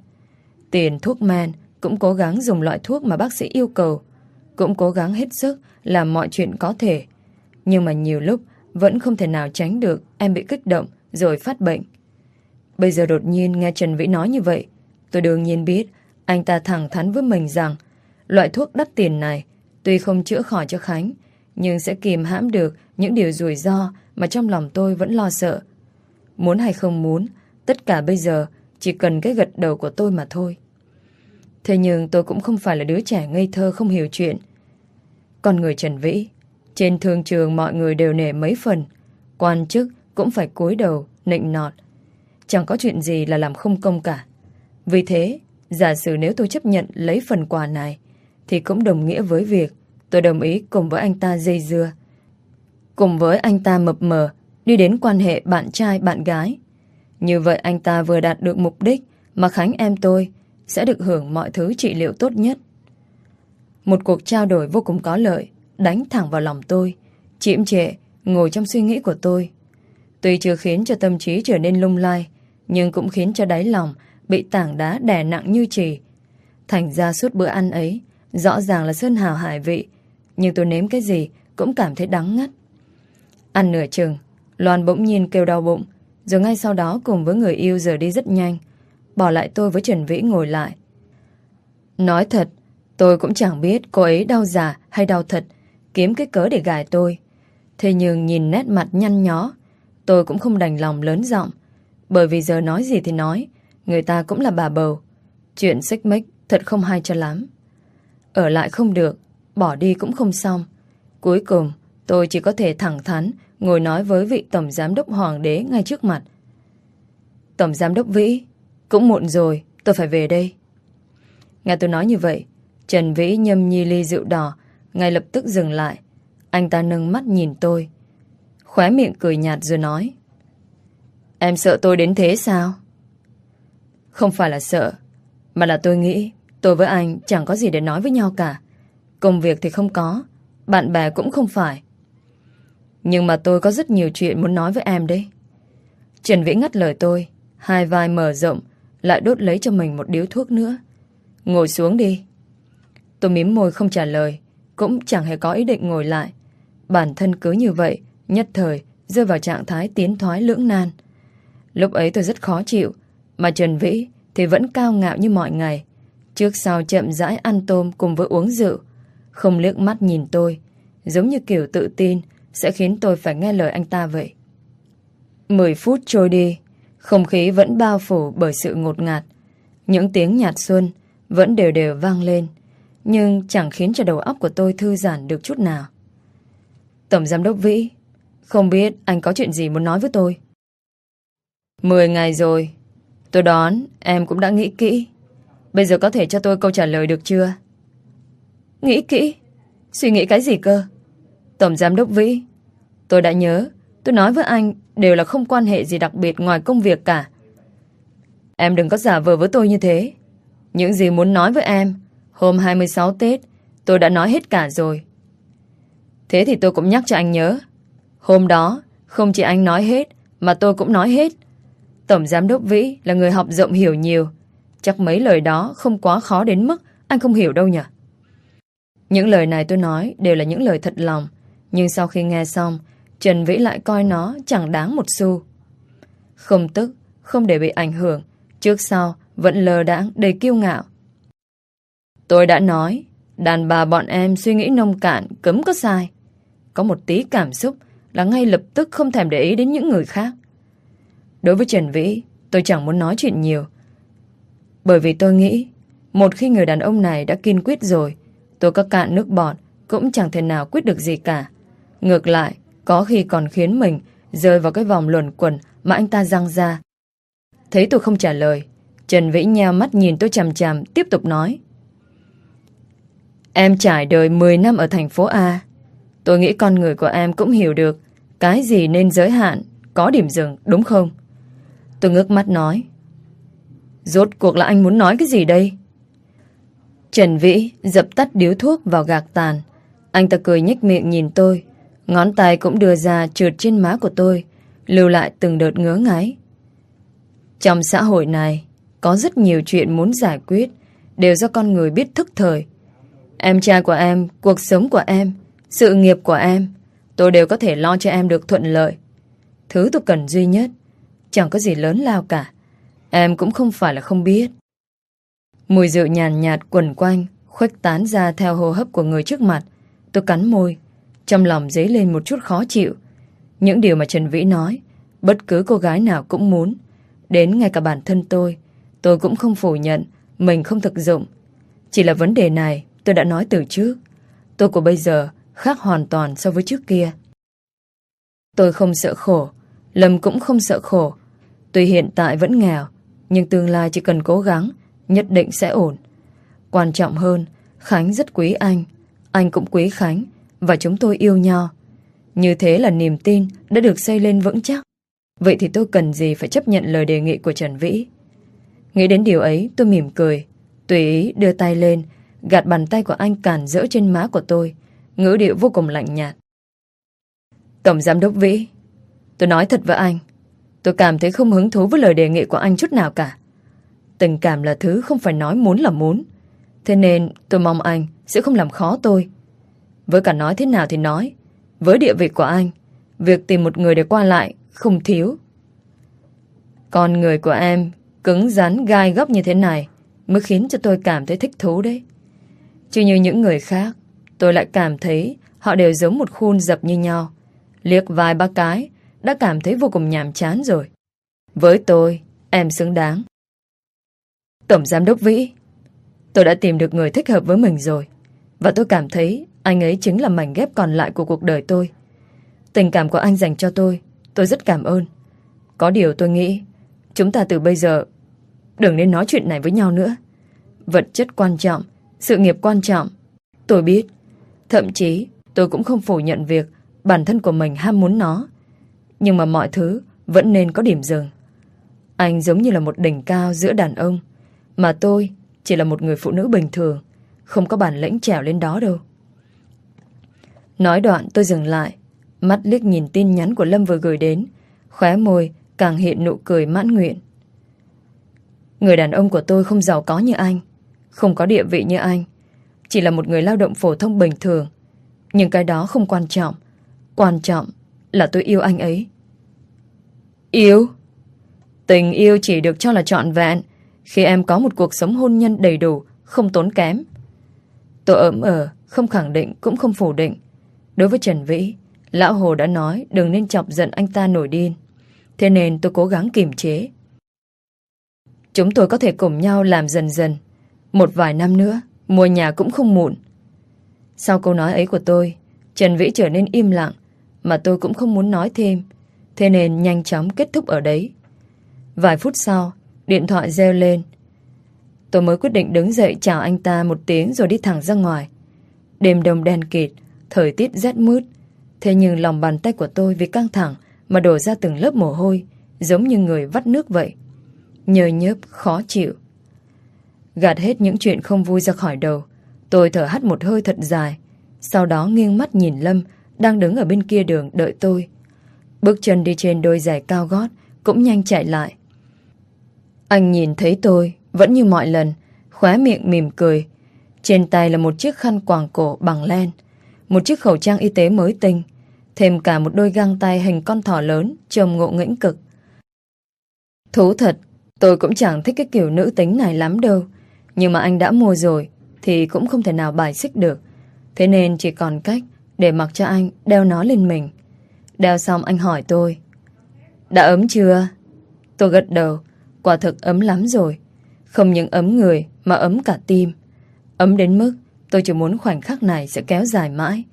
Tiền thuốc men cũng cố gắng dùng loại thuốc mà bác sĩ yêu cầu. Cũng cố gắng hết sức làm mọi chuyện có thể. Nhưng mà nhiều lúc vẫn không thể nào tránh được em bị kích động rồi phát bệnh. Bây giờ đột nhiên nghe Trần Vĩ nói như vậy, tôi đương nhiên biết anh ta thẳng thắn với mình rằng loại thuốc đắt tiền này tuy không chữa khỏi cho Khánh, nhưng sẽ kìm hãm được những điều rủi ro mà trong lòng tôi vẫn lo sợ. Muốn hay không muốn, tất cả bây giờ chỉ cần cái gật đầu của tôi mà thôi. Thế nhưng tôi cũng không phải là đứa trẻ ngây thơ không hiểu chuyện. Con người Trần Vĩ, trên thương trường mọi người đều nể mấy phần, quan chức cũng phải cúi đầu, nịnh nọt. Chẳng có chuyện gì là làm không công cả. Vì thế, giả sử nếu tôi chấp nhận lấy phần quà này, thì cũng đồng nghĩa với việc tôi đồng ý cùng với anh ta dây dưa. Cùng với anh ta mập mờ, đi đến quan hệ bạn trai bạn gái. Như vậy anh ta vừa đạt được mục đích mà Khánh em tôi sẽ được hưởng mọi thứ trị liệu tốt nhất. Một cuộc trao đổi vô cùng có lợi, đánh thẳng vào lòng tôi, chiếm trệ, ngồi trong suy nghĩ của tôi. Tuy chưa khiến cho tâm trí trở nên lung lai, nhưng cũng khiến cho đáy lòng bị tảng đá đè nặng như trì. Thành ra suốt bữa ăn ấy, rõ ràng là sơn hào hải vị, nhưng tôi nếm cái gì cũng cảm thấy đắng ngắt. Ăn nửa chừng, Loan bỗng nhiên kêu đau bụng, rồi ngay sau đó cùng với người yêu rời đi rất nhanh, bỏ lại tôi với Trần Vĩ ngồi lại. Nói thật, tôi cũng chẳng biết cô ấy đau giả hay đau thật, kiếm cái cớ để gài tôi. Thế nhưng nhìn nét mặt nhăn nhó, tôi cũng không đành lòng lớn giọng bởi vì giờ nói gì thì nói, người ta cũng là bà bầu. Chuyện xích mích thật không hay cho lắm. Ở lại không được, bỏ đi cũng không xong. Cuối cùng, tôi chỉ có thể thẳng thắn ngồi nói với vị Tổng Giám đốc Hoàng đế ngay trước mặt. Tổng Giám đốc Vĩ, cũng muộn rồi, tôi phải về đây. Nghe tôi nói như vậy, Trần Vĩ nhâm nhi ly rượu đỏ, ngay lập tức dừng lại. Anh ta nâng mắt nhìn tôi. Khóe miệng cười nhạt rồi nói. Em sợ tôi đến thế sao? Không phải là sợ, mà là tôi nghĩ tôi với anh chẳng có gì để nói với nhau cả. Công việc thì không có, bạn bè cũng không phải. Nhưng mà tôi có rất nhiều chuyện muốn nói với em đấy. Trần Vĩ ngắt lời tôi, hai vai mở rộng, lại đốt lấy cho mình một điếu thuốc nữa. Ngồi xuống đi. Tôi mím môi không trả lời, cũng chẳng hề có ý định ngồi lại. Bản thân cứ như vậy, nhất thời, rơi vào trạng thái tiến thoái lưỡng nan. Lúc ấy tôi rất khó chịu, mà Trần Vĩ thì vẫn cao ngạo như mọi ngày. Trước sau chậm rãi ăn tôm cùng với uống rượu, không liếc mắt nhìn tôi, giống như kiểu tự tin sẽ khiến tôi phải nghe lời anh ta vậy. Mười phút trôi đi, không khí vẫn bao phủ bởi sự ngột ngạt. Những tiếng nhạt xuân vẫn đều đều vang lên, nhưng chẳng khiến cho đầu óc của tôi thư giãn được chút nào. Tổng giám đốc Vĩ, không biết anh có chuyện gì muốn nói với tôi. Mười ngày rồi, tôi đón em cũng đã nghĩ kỹ. Bây giờ có thể cho tôi câu trả lời được chưa? Nghĩ kỹ? Suy nghĩ cái gì cơ? Tổng giám đốc Vĩ, tôi đã nhớ, tôi nói với anh đều là không quan hệ gì đặc biệt ngoài công việc cả. Em đừng có giả vờ với tôi như thế. Những gì muốn nói với em, hôm 26 Tết, tôi đã nói hết cả rồi. Thế thì tôi cũng nhắc cho anh nhớ. Hôm đó, không chỉ anh nói hết, mà tôi cũng nói hết. Tổng giám đốc Vĩ là người học rộng hiểu nhiều. Chắc mấy lời đó không quá khó đến mức anh không hiểu đâu nhỉ? Những lời này tôi nói đều là những lời thật lòng. Nhưng sau khi nghe xong, Trần Vĩ lại coi nó chẳng đáng một xu. Không tức, không để bị ảnh hưởng, trước sau vẫn lờ đãng đầy kiêu ngạo. Tôi đã nói, đàn bà bọn em suy nghĩ nông cạn, cấm có sai. Có một tí cảm xúc là ngay lập tức không thèm để ý đến những người khác. Đối với Trần Vĩ, tôi chẳng muốn nói chuyện nhiều. Bởi vì tôi nghĩ, một khi người đàn ông này đã kiên quyết rồi, Tôi có cạn nước bọt cũng chẳng thể nào quyết được gì cả. Ngược lại, có khi còn khiến mình rơi vào cái vòng luẩn quẩn mà anh ta răng ra. Thấy tôi không trả lời, Trần Vĩ nheo mắt nhìn tôi chằm chằm tiếp tục nói. Em trải đời 10 năm ở thành phố A. Tôi nghĩ con người của em cũng hiểu được cái gì nên giới hạn, có điểm dừng, đúng không? Tôi ngước mắt nói. Rốt cuộc là anh muốn nói cái gì đây? Trần Vĩ dập tắt điếu thuốc vào gạc tàn. Anh ta cười nhếch miệng nhìn tôi. Ngón tay cũng đưa ra trượt trên má của tôi, lưu lại từng đợt ngứa ngáy. Trong xã hội này, có rất nhiều chuyện muốn giải quyết, đều do con người biết thức thời. Em trai của em, cuộc sống của em, sự nghiệp của em, tôi đều có thể lo cho em được thuận lợi. Thứ tôi cần duy nhất, chẳng có gì lớn lao cả. Em cũng không phải là không biết. Mùi rượu nhàn nhạt, nhạt quẩn quanh, khuếch tán ra theo hô hấp của người trước mặt. Tôi cắn môi, trong lòng dấy lên một chút khó chịu. Những điều mà Trần Vĩ nói, bất cứ cô gái nào cũng muốn. Đến ngay cả bản thân tôi, tôi cũng không phủ nhận mình không thực dụng. Chỉ là vấn đề này tôi đã nói từ trước. Tôi của bây giờ khác hoàn toàn so với trước kia. Tôi không sợ khổ, Lâm cũng không sợ khổ. Tuy hiện tại vẫn nghèo, nhưng tương lai chỉ cần cố gắng, nhất định sẽ ổn. Quan trọng hơn, Khánh rất quý anh, anh cũng quý Khánh, và chúng tôi yêu nhau. Như thế là niềm tin đã được xây lên vững chắc. Vậy thì tôi cần gì phải chấp nhận lời đề nghị của Trần Vĩ? Nghĩ đến điều ấy, tôi mỉm cười, tùy ý đưa tay lên, gạt bàn tay của anh cản rỡ trên má của tôi, ngữ điệu vô cùng lạnh nhạt. Tổng giám đốc Vĩ, tôi nói thật với anh, tôi cảm thấy không hứng thú với lời đề nghị của anh chút nào cả. Tình cảm là thứ không phải nói muốn là muốn. Thế nên tôi mong anh sẽ không làm khó tôi. Với cả nói thế nào thì nói, với địa vị của anh, việc tìm một người để qua lại không thiếu. Con người của em cứng rắn gai góc như thế này mới khiến cho tôi cảm thấy thích thú đấy. Chứ như những người khác, tôi lại cảm thấy họ đều giống một khuôn dập như nhau. Liếc vài ba cái đã cảm thấy vô cùng nhàm chán rồi. Với tôi, em xứng đáng. Tổng Giám đốc Vĩ, tôi đã tìm được người thích hợp với mình rồi. Và tôi cảm thấy anh ấy chính là mảnh ghép còn lại của cuộc đời tôi. Tình cảm của anh dành cho tôi, tôi rất cảm ơn. Có điều tôi nghĩ, chúng ta từ bây giờ đừng nên nói chuyện này với nhau nữa. Vật chất quan trọng, sự nghiệp quan trọng. Tôi biết, thậm chí tôi cũng không phủ nhận việc bản thân của mình ham muốn nó. Nhưng mà mọi thứ vẫn nên có điểm dừng. Anh giống như là một đỉnh cao giữa đàn ông, mà tôi chỉ là một người phụ nữ bình thường, không có bản lĩnh trèo lên đó đâu. Nói đoạn tôi dừng lại, mắt liếc nhìn tin nhắn của Lâm vừa gửi đến, khóe môi càng hiện nụ cười mãn nguyện. Người đàn ông của tôi không giàu có như anh, không có địa vị như anh, chỉ là một người lao động phổ thông bình thường. Nhưng cái đó không quan trọng, quan trọng là tôi yêu anh ấy. Yêu? Tình yêu chỉ được cho là trọn vẹn khi em có một cuộc sống hôn nhân đầy đủ, không tốn kém. Tôi ấm ở, không khẳng định cũng không phủ định. Đối với Trần Vĩ, Lão Hồ đã nói đừng nên chọc giận anh ta nổi điên. Thế nên tôi cố gắng kiềm chế. Chúng tôi có thể cùng nhau làm dần dần. Một vài năm nữa, mua nhà cũng không muộn. Sau câu nói ấy của tôi, Trần Vĩ trở nên im lặng, mà tôi cũng không muốn nói thêm. Thế nên nhanh chóng kết thúc ở đấy. Vài phút sau, điện thoại reo lên. Tôi mới quyết định đứng dậy chào anh ta một tiếng rồi đi thẳng ra ngoài. Đêm đông đen kịt, thời tiết rét mướt. Thế nhưng lòng bàn tay của tôi vì căng thẳng mà đổ ra từng lớp mồ hôi, giống như người vắt nước vậy. Nhờ nhớp, khó chịu. Gạt hết những chuyện không vui ra khỏi đầu, tôi thở hắt một hơi thật dài. Sau đó nghiêng mắt nhìn Lâm, đang đứng ở bên kia đường đợi tôi. Bước chân đi trên đôi giày cao gót, cũng nhanh chạy lại. Anh nhìn thấy tôi, vẫn như mọi lần, khóe miệng mỉm cười. Trên tay là một chiếc khăn quàng cổ bằng len, một chiếc khẩu trang y tế mới tinh, thêm cả một đôi găng tay hình con thỏ lớn, trông ngộ nghĩnh cực. Thú thật, tôi cũng chẳng thích cái kiểu nữ tính này lắm đâu. Nhưng mà anh đã mua rồi, thì cũng không thể nào bài xích được. Thế nên chỉ còn cách để mặc cho anh đeo nó lên mình. Đeo xong anh hỏi tôi. Đã ấm chưa? Tôi gật đầu. Quả thực ấm lắm rồi. Không những ấm người mà ấm cả tim. Ấm đến mức Tôi chỉ muốn khoảnh khắc này sẽ kéo dài mãi.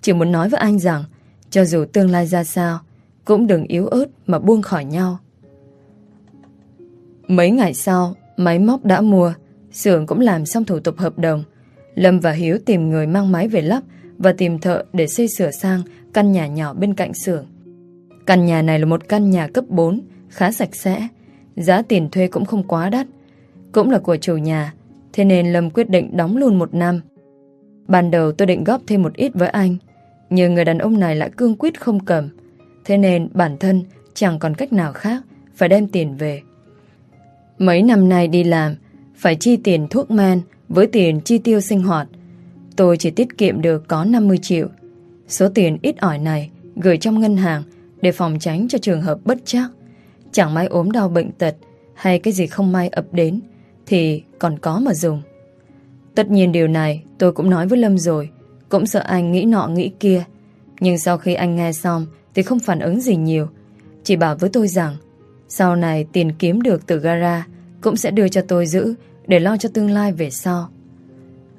Chỉ muốn nói với anh rằng, cho dù tương lai ra sao, cũng đừng yếu ớt mà buông khỏi nhau. Mấy ngày sau, máy móc đã mua, xưởng cũng làm xong thủ tục hợp đồng. Lâm và Hiếu tìm người mang máy về lắp và tìm thợ để xây sửa sang căn nhà nhỏ bên cạnh xưởng. Căn nhà này là một căn nhà cấp 4, khá sạch sẽ. Giá tiền thuê cũng không quá đắt. Cũng là của chủ nhà, thế nên Lâm quyết định đóng luôn một năm. Ban đầu tôi định góp thêm một ít với anh, nhưng người đàn ông này lại cương quyết không cầm. Thế nên bản thân chẳng còn cách nào khác phải đem tiền về. Mấy năm nay đi làm, phải chi tiền thuốc men với tiền chi tiêu sinh hoạt. Tôi chỉ tiết kiệm được có 50 triệu. Số tiền ít ỏi này gửi trong ngân hàng để phòng tránh cho trường hợp bất chắc. Chẳng may ốm đau bệnh tật hay cái gì không may ập đến thì còn có mà dùng. Tất nhiên điều này tôi cũng nói với Lâm rồi, cũng sợ anh nghĩ nọ nghĩ kia. Nhưng sau khi anh nghe xong thì không phản ứng gì nhiều. Chỉ bảo với tôi rằng sau này tiền kiếm được từ gara cũng sẽ đưa cho tôi giữ để lo cho tương lai về sau.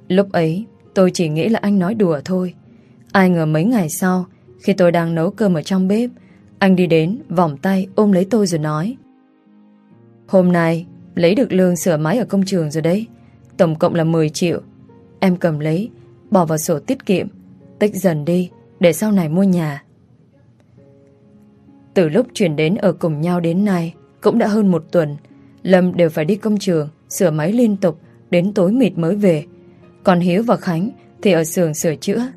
Lúc ấy tôi chỉ nghĩ là anh nói đùa thôi. Ai ngờ mấy ngày sau khi tôi đang nấu cơm ở trong bếp anh đi đến vòng tay ôm lấy tôi rồi nói Hôm nay lấy được lương sửa máy ở công trường rồi đấy Tổng cộng là 10 triệu. Em cầm lấy, Bỏ vào sổ tiết kiệm Tích dần đi, để sau này mua nhà. Từ lúc chuyển đến ở cùng nhau đến nay, Cũng đã hơn một tuần, Lâm đều phải đi công trường, Sửa máy liên tục, Đến tối mịt mới về. Còn Hiếu và Khánh thì ở xưởng sửa chữa.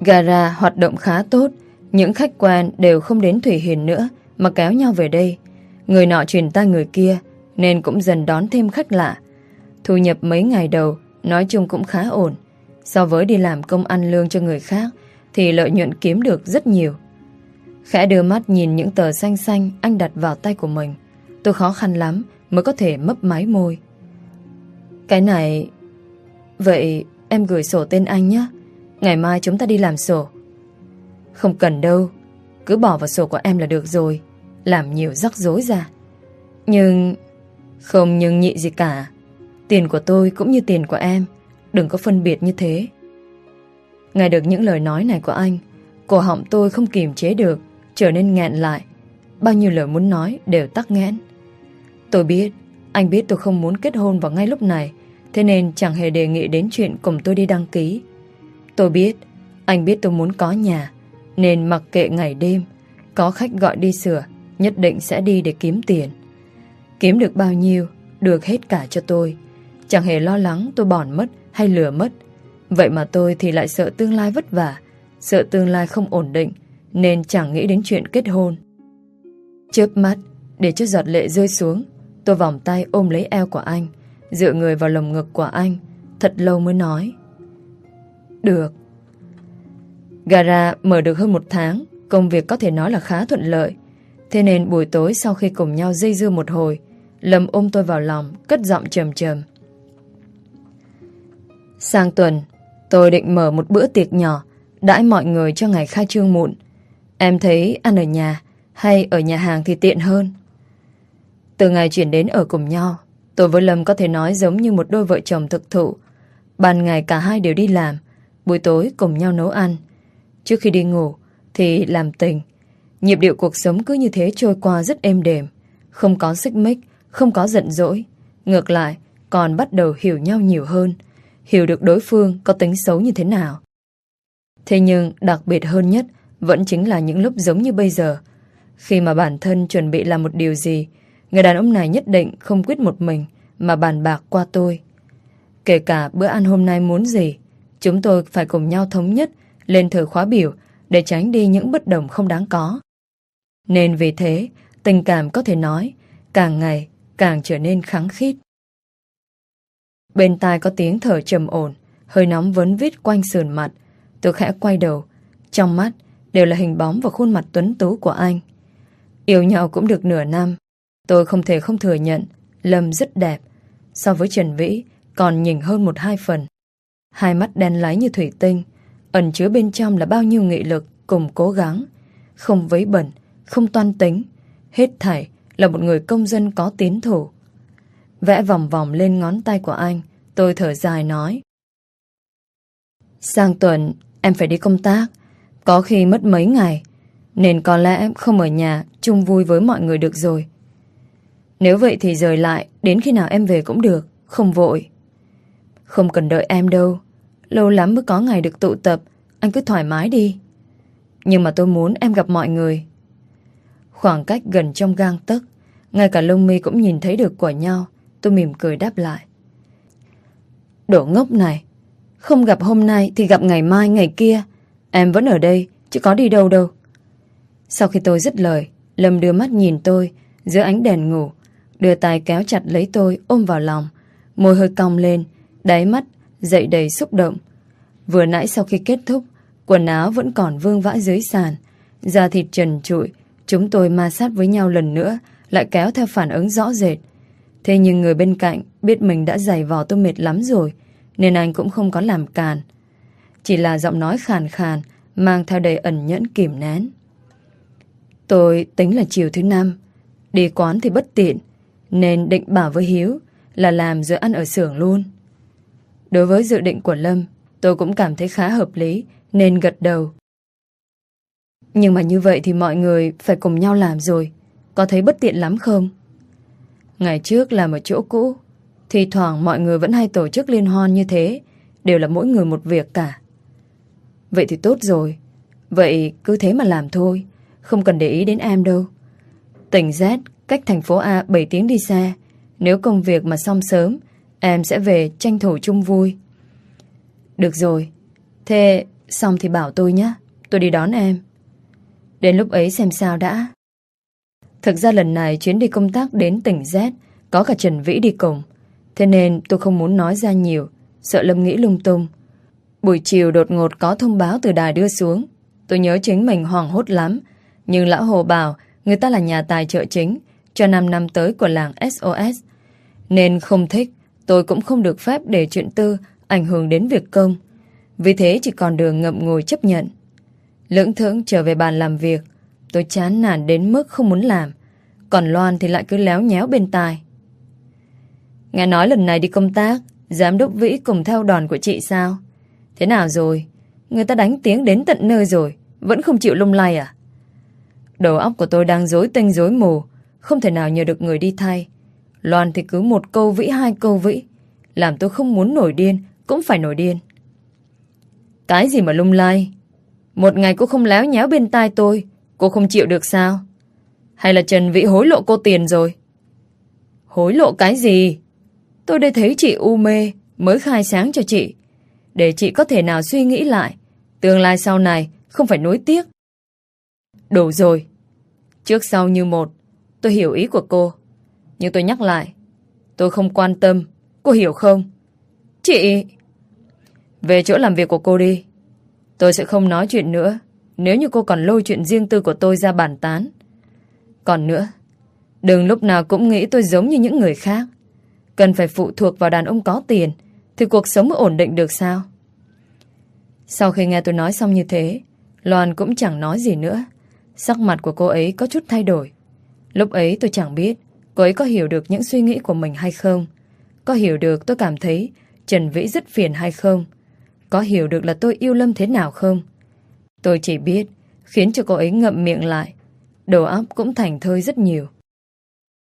Gara hoạt động khá tốt, Những khách quen đều không đến Thủy Hiền nữa, Mà kéo nhau về đây. Người nọ truyền tay người kia, Nên cũng dần đón thêm khách lạ. Thu nhập mấy ngày đầu, Nói chung cũng khá ổn. So với đi làm công ăn lương cho người khác, Thì lợi nhuận kiếm được rất nhiều. Khẽ đưa mắt nhìn những tờ xanh xanh Anh đặt vào tay của mình. Tôi khó khăn lắm Mới có thể mấp máy môi. Cái này, Vậy em gửi sổ tên anh nhé. Ngày mai chúng ta đi làm sổ. Không cần đâu, Cứ bỏ vào sổ của em là được rồi. Làm nhiều rắc rối ra. Nhưng, Không nhưng nhị gì cả. Tiền của tôi cũng như tiền của em. Đừng có phân biệt như thế. Nghe được những lời nói này của anh, Cổ họng tôi không kiềm chế được, Trở nên nghẹn lại. Bao nhiêu lời muốn nói đều tắc nghẽn. Tôi biết, Anh biết tôi không muốn kết hôn vào ngay lúc này, Thế nên chẳng hề đề nghị đến chuyện cùng tôi đi đăng ký. Tôi biết, Anh biết tôi muốn có nhà, Nên mặc kệ ngày đêm, Có khách gọi đi sửa, Nhất định sẽ đi để kiếm tiền. Kiếm được bao nhiêu, Được hết cả cho tôi. Chẳng hề lo lắng tôi bỏn mất hay lừa mất. Vậy mà tôi thì lại sợ tương lai vất vả, Sợ tương lai không ổn định, Nên chẳng nghĩ đến chuyện kết hôn. Chớp mắt, Để cho giọt lệ rơi xuống, Tôi vòng tay ôm lấy eo của anh, Dựa người vào lồng ngực của anh, Thật lâu mới nói. Được. Gara mở được hơn một tháng, Công việc có thể nói là khá thuận lợi. Thế nên buổi tối sau khi cùng nhau dây dưa một hồi, Lâm ôm tôi vào lòng, Cất giọng trầm trầm. Sang tuần, Tôi định mở một bữa tiệc nhỏ, Đãi mọi người cho ngày khai trương muộn Em thấy ăn ở nhà Hay ở nhà hàng thì tiện hơn. Từ ngày chuyển đến ở cùng nhau, Tôi với Lâm có thể nói giống như một đôi vợ chồng thực thụ. Ban ngày cả hai đều đi làm, Buổi tối cùng nhau nấu ăn. Trước khi đi ngủ Thì làm tình. Nhịp điệu cuộc sống cứ như thế trôi qua rất êm đềm. Không có xích mích, Không có giận dỗi. Ngược lại, còn bắt đầu hiểu nhau nhiều hơn. Hiểu được đối phương có tính xấu như thế nào. Thế nhưng, đặc biệt hơn nhất, Vẫn chính là những lúc giống như bây giờ. Khi mà bản thân chuẩn bị làm một điều gì, Người đàn ông này nhất định không quyết một mình Mà bàn bạc qua tôi. Kể cả bữa ăn hôm nay muốn gì, Chúng tôi phải cùng nhau thống nhất Lên thời khóa biểu Để tránh đi những bất đồng không đáng có. Nên vì thế, Tình cảm có thể nói Càng ngày càng trở nên kháng khít. Bên tai có tiếng thở trầm ổn Hơi nóng vấn vít quanh sườn mặt. Tôi khẽ quay đầu Trong mắt đều là hình bóng và khuôn mặt tuấn tú của anh. Yêu nhau cũng được nửa năm Tôi không thể không thừa nhận Lâm rất đẹp. So với Trần Vĩ còn nhìn hơn một hai phần. Hai mắt đen láy như thủy tinh Ẩn chứa bên trong là bao nhiêu nghị lực Cùng cố gắng. Không vấy bẩn, không toan tính Hết thảy là một người công dân có tiến thủ. Vẽ vòng vòng lên ngón tay của anh. Tôi thở dài nói. Sang tuần, em phải đi công tác. Có khi mất mấy ngày, Nên có lẽ em không ở nhà chung vui với mọi người được rồi. Nếu vậy thì rời lại, Đến khi nào em về cũng được, Không vội. Không cần đợi em đâu, Lâu lắm mới có ngày được tụ tập, Anh cứ thoải mái đi. Nhưng mà tôi muốn em gặp mọi người. Khoảng cách gần trong gang tấc, Ngay cả lông mi cũng nhìn thấy được của nhau. Tôi mỉm cười đáp lại. Đồ ngốc này, Không gặp hôm nay thì gặp ngày mai, ngày kia. Em vẫn ở đây, Chứ có đi đâu đâu. Sau khi tôi dứt lời, Lâm đưa mắt nhìn tôi Giữa ánh đèn ngủ, Đưa tay kéo chặt lấy tôi, ôm vào lòng. Môi hơi cong lên, Đáy mắt dậy đầy xúc động. Vừa nãy sau khi kết thúc, Quần áo vẫn còn vương vãi dưới sàn. Da thịt trần trụi, Chúng tôi ma sát với nhau lần nữa, Lại kéo theo phản ứng rõ rệt. Thế nhưng người bên cạnh Biết mình đã giày vò tôi mệt lắm rồi, Nên anh cũng không có làm càn. Chỉ là giọng nói khàn khàn, Mang theo đầy ẩn nhẫn kìm nén. Tôi tính là chiều thứ năm, Đi quán thì bất tiện, Nên định bảo với Hiếu Là làm rồi ăn ở xưởng luôn. Đối với dự định của Lâm, Tôi cũng cảm thấy khá hợp lý, Nên gật đầu. Nhưng mà như vậy thì mọi người Phải cùng nhau làm rồi, Có thấy bất tiện lắm không? Ngày trước là một chỗ cũ Thì thoảng mọi người vẫn hay tổ chức liên hoan như thế, Đều là mỗi người một việc cả. Vậy thì tốt rồi, Vậy cứ thế mà làm thôi, Không cần để ý đến em đâu. Tỉnh Z, cách thành phố A 7 tiếng đi xe Nếu công việc mà xong sớm, Em sẽ về tranh thủ chung vui. Được rồi, Thế xong thì bảo tôi nhé, Tôi đi đón em. Đến lúc ấy xem sao đã. Thực ra lần này chuyến đi công tác đến tỉnh Z, Có cả Trần Vĩ đi cùng. Thế nên tôi không muốn nói ra nhiều, Sợ Lâm nghĩ lung tung. Buổi chiều đột ngột có thông báo từ đài đưa xuống. Tôi nhớ chính mình hoảng hốt lắm. Nhưng lão Hồ bảo, Người ta là nhà tài trợ chính, Cho 5 năm tới của làng SOS Nên không thích, Tôi cũng không được phép để chuyện tư Ảnh hưởng đến việc công. Vì thế chỉ còn đường ngậm ngùi chấp nhận. Lưỡng thưởng trở về bàn làm việc. Tôi chán nản đến mức không muốn làm. Còn Loan thì lại cứ léo nhéo bên tai. Nghe nói lần này đi công tác, Giám đốc Vĩ cùng theo đòn của chị sao? Thế nào rồi? Người ta đánh tiếng đến tận nơi rồi, Vẫn không chịu lung lay à? Đầu óc của tôi đang rối tinh rối mù, Không thể nào nhờ được người đi thay. Loan thì cứ một câu vĩ, hai câu vĩ. Làm tôi không muốn nổi điên, Cũng phải nổi điên. Cái gì mà lung lay? Một ngày cô không léo nhéo bên tai tôi Cô không chịu được sao? Hay là Trần Vĩ hối lộ cô tiền rồi? Hối lộ cái gì? Tôi đây thấy chị u mê Mới khai sáng cho chị. Để chị có thể nào suy nghĩ lại, Tương lai sau này không phải nối tiếc. Đủ rồi. Trước sau như một, Tôi hiểu ý của cô. Nhưng tôi nhắc lại, Tôi không quan tâm. Cô hiểu không? Chị! Về chỗ làm việc của cô đi. Tôi sẽ không nói chuyện nữa. Nếu như cô còn lôi chuyện riêng tư của tôi ra bàn tán. Còn nữa, Đừng lúc nào cũng nghĩ tôi giống như những người khác. Cần phải phụ thuộc vào đàn ông có tiền, Thì cuộc sống mới ổn định được sao? Sau khi nghe tôi nói xong như thế, Loan cũng chẳng nói gì nữa. Sắc mặt của cô ấy có chút thay đổi. Lúc ấy tôi chẳng biết Cô ấy có hiểu được những suy nghĩ của mình hay không. Có hiểu được tôi cảm thấy Trần Vĩ rất phiền hay không? Có hiểu được là tôi yêu Lâm thế nào không? Tôi chỉ biết Khiến cho cô ấy ngậm miệng lại. Đầu óc cũng thành thơi rất nhiều.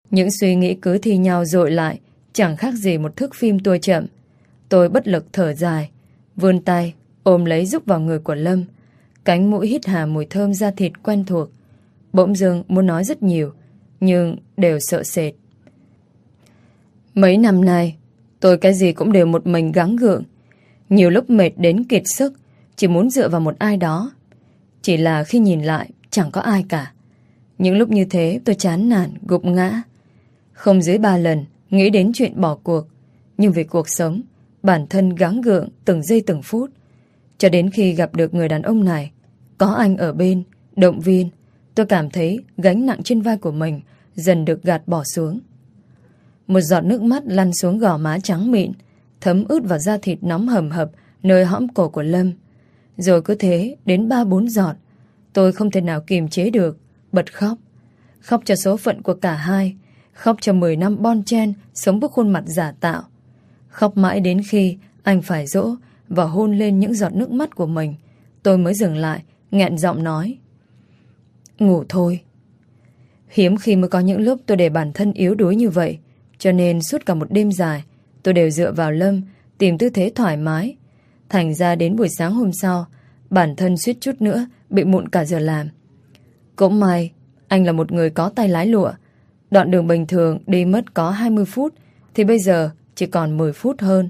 Những suy nghĩ cứ thi nhau dội lại, Chẳng khác gì một thước phim tua chậm. Tôi bất lực thở dài, Vươn tay, Ôm lấy giúp vào người của Lâm. Cánh mũi hít hà mùi thơm da thịt quen thuộc. Bỗng dưng muốn nói rất nhiều, Nhưng đều sợ sệt. Mấy năm nay, Tôi cái gì cũng đều một mình gắng gượng. Nhiều lúc mệt đến kiệt sức, Chỉ muốn dựa vào một ai đó. Chỉ là khi nhìn lại, Chẳng có ai cả. Những lúc như thế, tôi chán nản, gục ngã. Không dưới ba lần, Nghĩ đến chuyện bỏ cuộc. Nhưng vì cuộc sống, Bản thân gắng gượng từng giây từng phút. Cho đến khi gặp được người đàn ông này, Có anh ở bên, Động viên, Tôi cảm thấy gánh nặng trên vai của mình Dần được gạt bỏ xuống. Một giọt nước mắt lăn xuống gò má trắng mịn, Thấm ướt vào da thịt nóng hầm hập Nơi hõm cổ của Lâm. Rồi cứ thế đến ba bốn giọt Tôi không thể nào kiềm chế được Bật khóc Khóc cho số phận của cả hai Khóc cho 10 năm bon chen Sống với khuôn mặt giả tạo Khóc mãi đến khi anh phải dỗ và hôn lên những giọt nước mắt của mình. Tôi mới dừng lại, nghẹn giọng nói. Ngủ thôi. Hiếm khi mới có những lúc tôi để bản thân yếu đuối như vậy, cho nên suốt cả một đêm dài, tôi đều dựa vào Lâm, tìm tư thế thoải mái. Thành ra đến buổi sáng hôm sau, bản thân suýt chút nữa bị muộn cả giờ làm. Cũng may, anh là một người có tay lái lụa. Đoạn đường bình thường đi mất có 20 phút, thì bây giờ chỉ còn 10 phút hơn.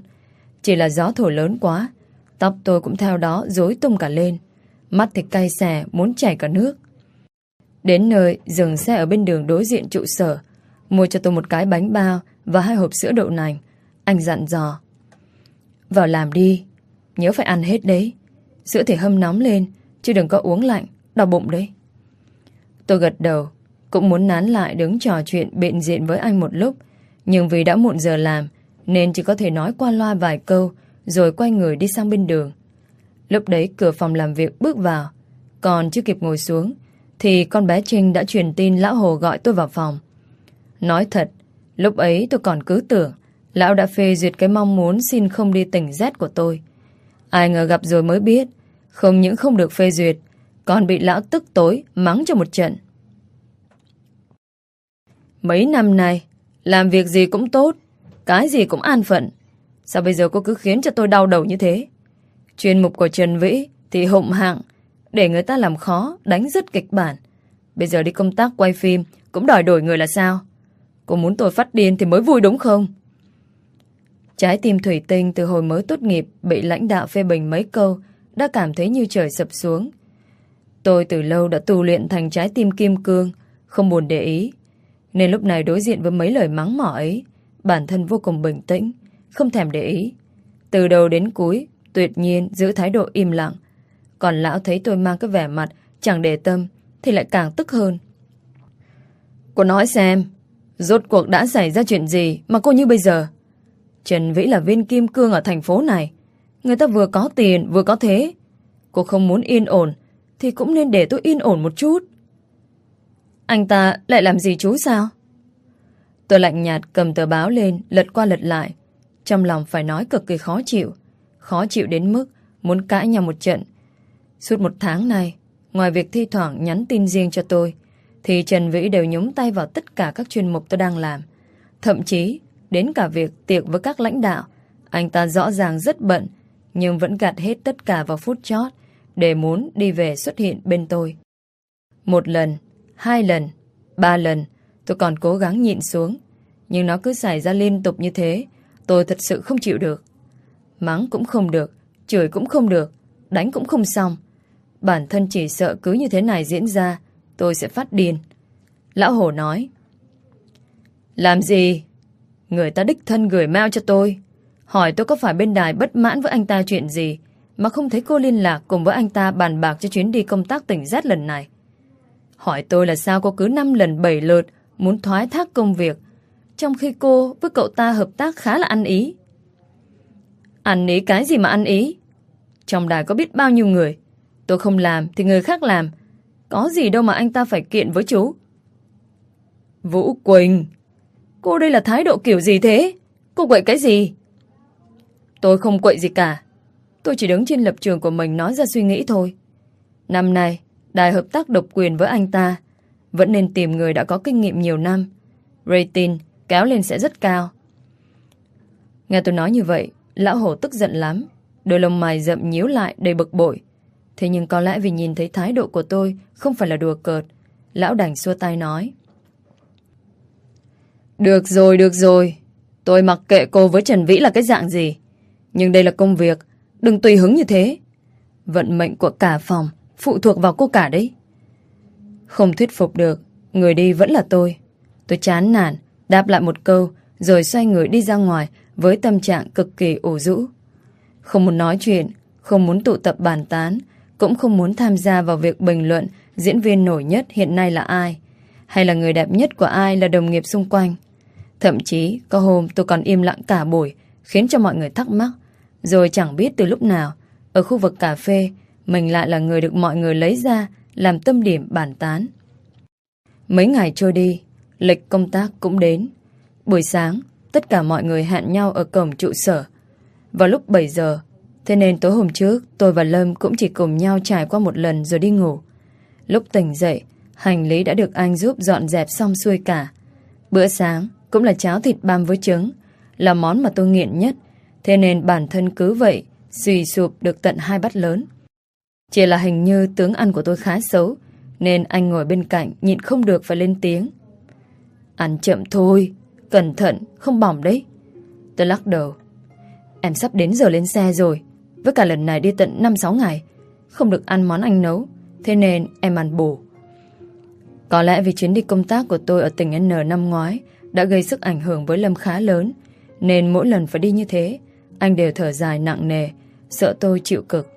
Chỉ là gió thổi lớn quá, tóc tôi cũng theo đó rối tung cả lên. Mắt thì cay xè, muốn chảy cả nước. Đến nơi, dừng xe ở bên đường đối diện trụ sở, mua cho tôi một cái bánh bao và hai hộp sữa đậu nành. Anh dặn dò. Vào làm đi, nhớ phải ăn hết đấy. Sữa thì hâm nóng lên, chứ đừng có uống lạnh, đau bụng đấy. Tôi gật đầu, cũng muốn nán lại đứng trò chuyện biện diện với anh một lúc, nhưng vì đã muộn giờ làm, nên chỉ có thể nói qua loa vài câu, rồi quay người đi sang bên đường. Lúc đấy cửa phòng làm việc bước vào, còn chưa kịp ngồi xuống, thì con bé Trinh đã truyền tin lão Hồ gọi tôi vào phòng. Nói thật, lúc ấy tôi còn cứ tưởng lão đã phê duyệt cái mong muốn xin không đi tỉnh Z của tôi. Ai ngờ gặp rồi mới biết, không những không được phê duyệt, còn bị lão tức tối mắng cho một trận. Mấy năm nay, làm việc gì cũng tốt, cái gì cũng an phận. Sao bây giờ cô cứ khiến cho tôi đau đầu như thế? Chuyên mục của Trần Vĩ thì hụng hạng, để người ta làm khó, đánh dứt kịch bản. Bây giờ đi công tác quay phim cũng đòi đổi người là sao? Cô muốn tôi phát điên thì mới vui đúng không? Trái tim thủy tinh từ hồi mới tốt nghiệp bị lãnh đạo phê bình mấy câu đã cảm thấy như trời sập xuống. Tôi từ lâu đã tu luyện thành trái tim kim cương, không buồn để ý. Nên lúc này đối diện với mấy lời mắng mỏ ấy, bản thân vô cùng bình tĩnh, không thèm để ý. Từ đầu đến cuối, tuyệt nhiên giữ thái độ im lặng. Còn lão thấy tôi mang cái vẻ mặt chẳng để tâm, thì lại càng tức hơn. Cô nói xem, rốt cuộc đã xảy ra chuyện gì mà cô như bây giờ? Trần Vĩ là viên kim cương ở thành phố này. Người ta vừa có tiền, vừa có thế. Cô không muốn yên ổn, thì cũng nên để tôi yên ổn một chút. Anh ta lại làm gì chú sao? Tôi lạnh nhạt cầm tờ báo lên, lật qua lật lại. Trong lòng phải nói cực kỳ khó chịu. Khó chịu đến mức muốn cãi nhau một trận. Suốt một tháng này, ngoài việc thi thoảng nhắn tin riêng cho tôi, thì Trần Vĩ đều nhúng tay vào tất cả các chuyên mục tôi đang làm. Thậm chí, đến cả việc tiệc với các lãnh đạo, anh ta rõ ràng rất bận, nhưng vẫn gạt hết tất cả vào phút chót để muốn đi về xuất hiện bên tôi. Một lần, hai lần, ba lần, tôi còn cố gắng nhịn xuống, nhưng nó cứ xảy ra liên tục như thế, tôi thật sự không chịu được. Mắng cũng không được, chửi cũng không được, đánh cũng không xong. Bản thân chỉ sợ cứ như thế này diễn ra, tôi sẽ phát điên. Lão Hổ nói, Làm gì? Người ta đích thân gửi mail cho tôi, hỏi tôi có phải bên đài bất mãn với anh ta chuyện gì, mà không thấy cô liên lạc cùng với anh ta bàn bạc cho chuyến đi công tác tỉnh Z lần này. Hỏi tôi là sao cô cứ 5 lần 7 lượt muốn thoái thác công việc, trong khi cô với cậu ta hợp tác khá là ăn ý. Ăn ý cái gì mà ăn ý? Trong đài có biết bao nhiêu người. Tôi không làm thì người khác làm. Có gì đâu mà anh ta phải kiện với chú. Vũ Quỳnh, cô đây là thái độ kiểu gì thế? Cô quậy cái gì? Tôi không quậy gì cả. Tôi chỉ đứng trên lập trường của mình nói ra suy nghĩ thôi. Năm nay, đài hợp tác độc quyền với anh ta vẫn nên tìm người đã có kinh nghiệm nhiều năm. Rating kéo lên sẽ rất cao. Nghe tôi nói như vậy, lão hổ tức giận lắm. Đôi lông mày rậm nhíu lại đầy bực bội. Thế nhưng có lẽ vì nhìn thấy thái độ của tôi không phải là đùa cợt. Lão đành xua tay nói. Được rồi, được rồi. Tôi mặc kệ cô với Trần Vĩ là cái dạng gì. Nhưng đây là công việc. Đừng tùy hứng như thế. Vận mệnh của cả phòng phụ thuộc vào cô cả đấy. Không thuyết phục được, người đi vẫn là tôi. Tôi chán nản, đáp lại một câu, rồi xoay người đi ra ngoài với tâm trạng cực kỳ ủ rũ. Không muốn nói chuyện, không muốn tụ tập bàn tán, cũng không muốn tham gia vào việc bình luận diễn viên nổi nhất hiện nay là ai, hay là người đẹp nhất của ai là đồng nghiệp xung quanh. Thậm chí, có hôm tôi còn im lặng cả buổi, khiến cho mọi người thắc mắc, rồi chẳng biết từ lúc nào, ở khu vực cà phê, mình lại là người được mọi người lấy ra làm tâm điểm bàn tán. Mấy ngày trôi đi, lịch công tác cũng đến. Buổi sáng, tất cả mọi người hẹn nhau ở cổng trụ sở. Vào lúc 7 giờ, Thế nên tối hôm trước tôi và Lâm cũng chỉ cùng nhau trải qua một lần rồi đi ngủ. Lúc tỉnh dậy, hành lý đã được anh giúp dọn dẹp xong xuôi cả. Bữa sáng cũng là cháo thịt băm với trứng, là món mà tôi nghiện nhất, thế nên bản thân cứ vậy, suy sụp được tận hai bát lớn. Chỉ là hình như tướng ăn của tôi khá xấu, nên anh ngồi bên cạnh nhịn không được phải lên tiếng. Ăn chậm thôi, cẩn thận, không bỏng đấy. Tôi lắc đầu. Em sắp đến giờ lên xe rồi, với cả lần này đi tận 5-6 ngày, không được ăn món anh nấu, thế nên em ăn bù. Có lẽ vì chuyến đi công tác của tôi ở tỉnh N năm ngoái đã gây sức ảnh hưởng với Lâm khá lớn, nên mỗi lần phải đi như thế, anh đều thở dài nặng nề, sợ tôi chịu cực.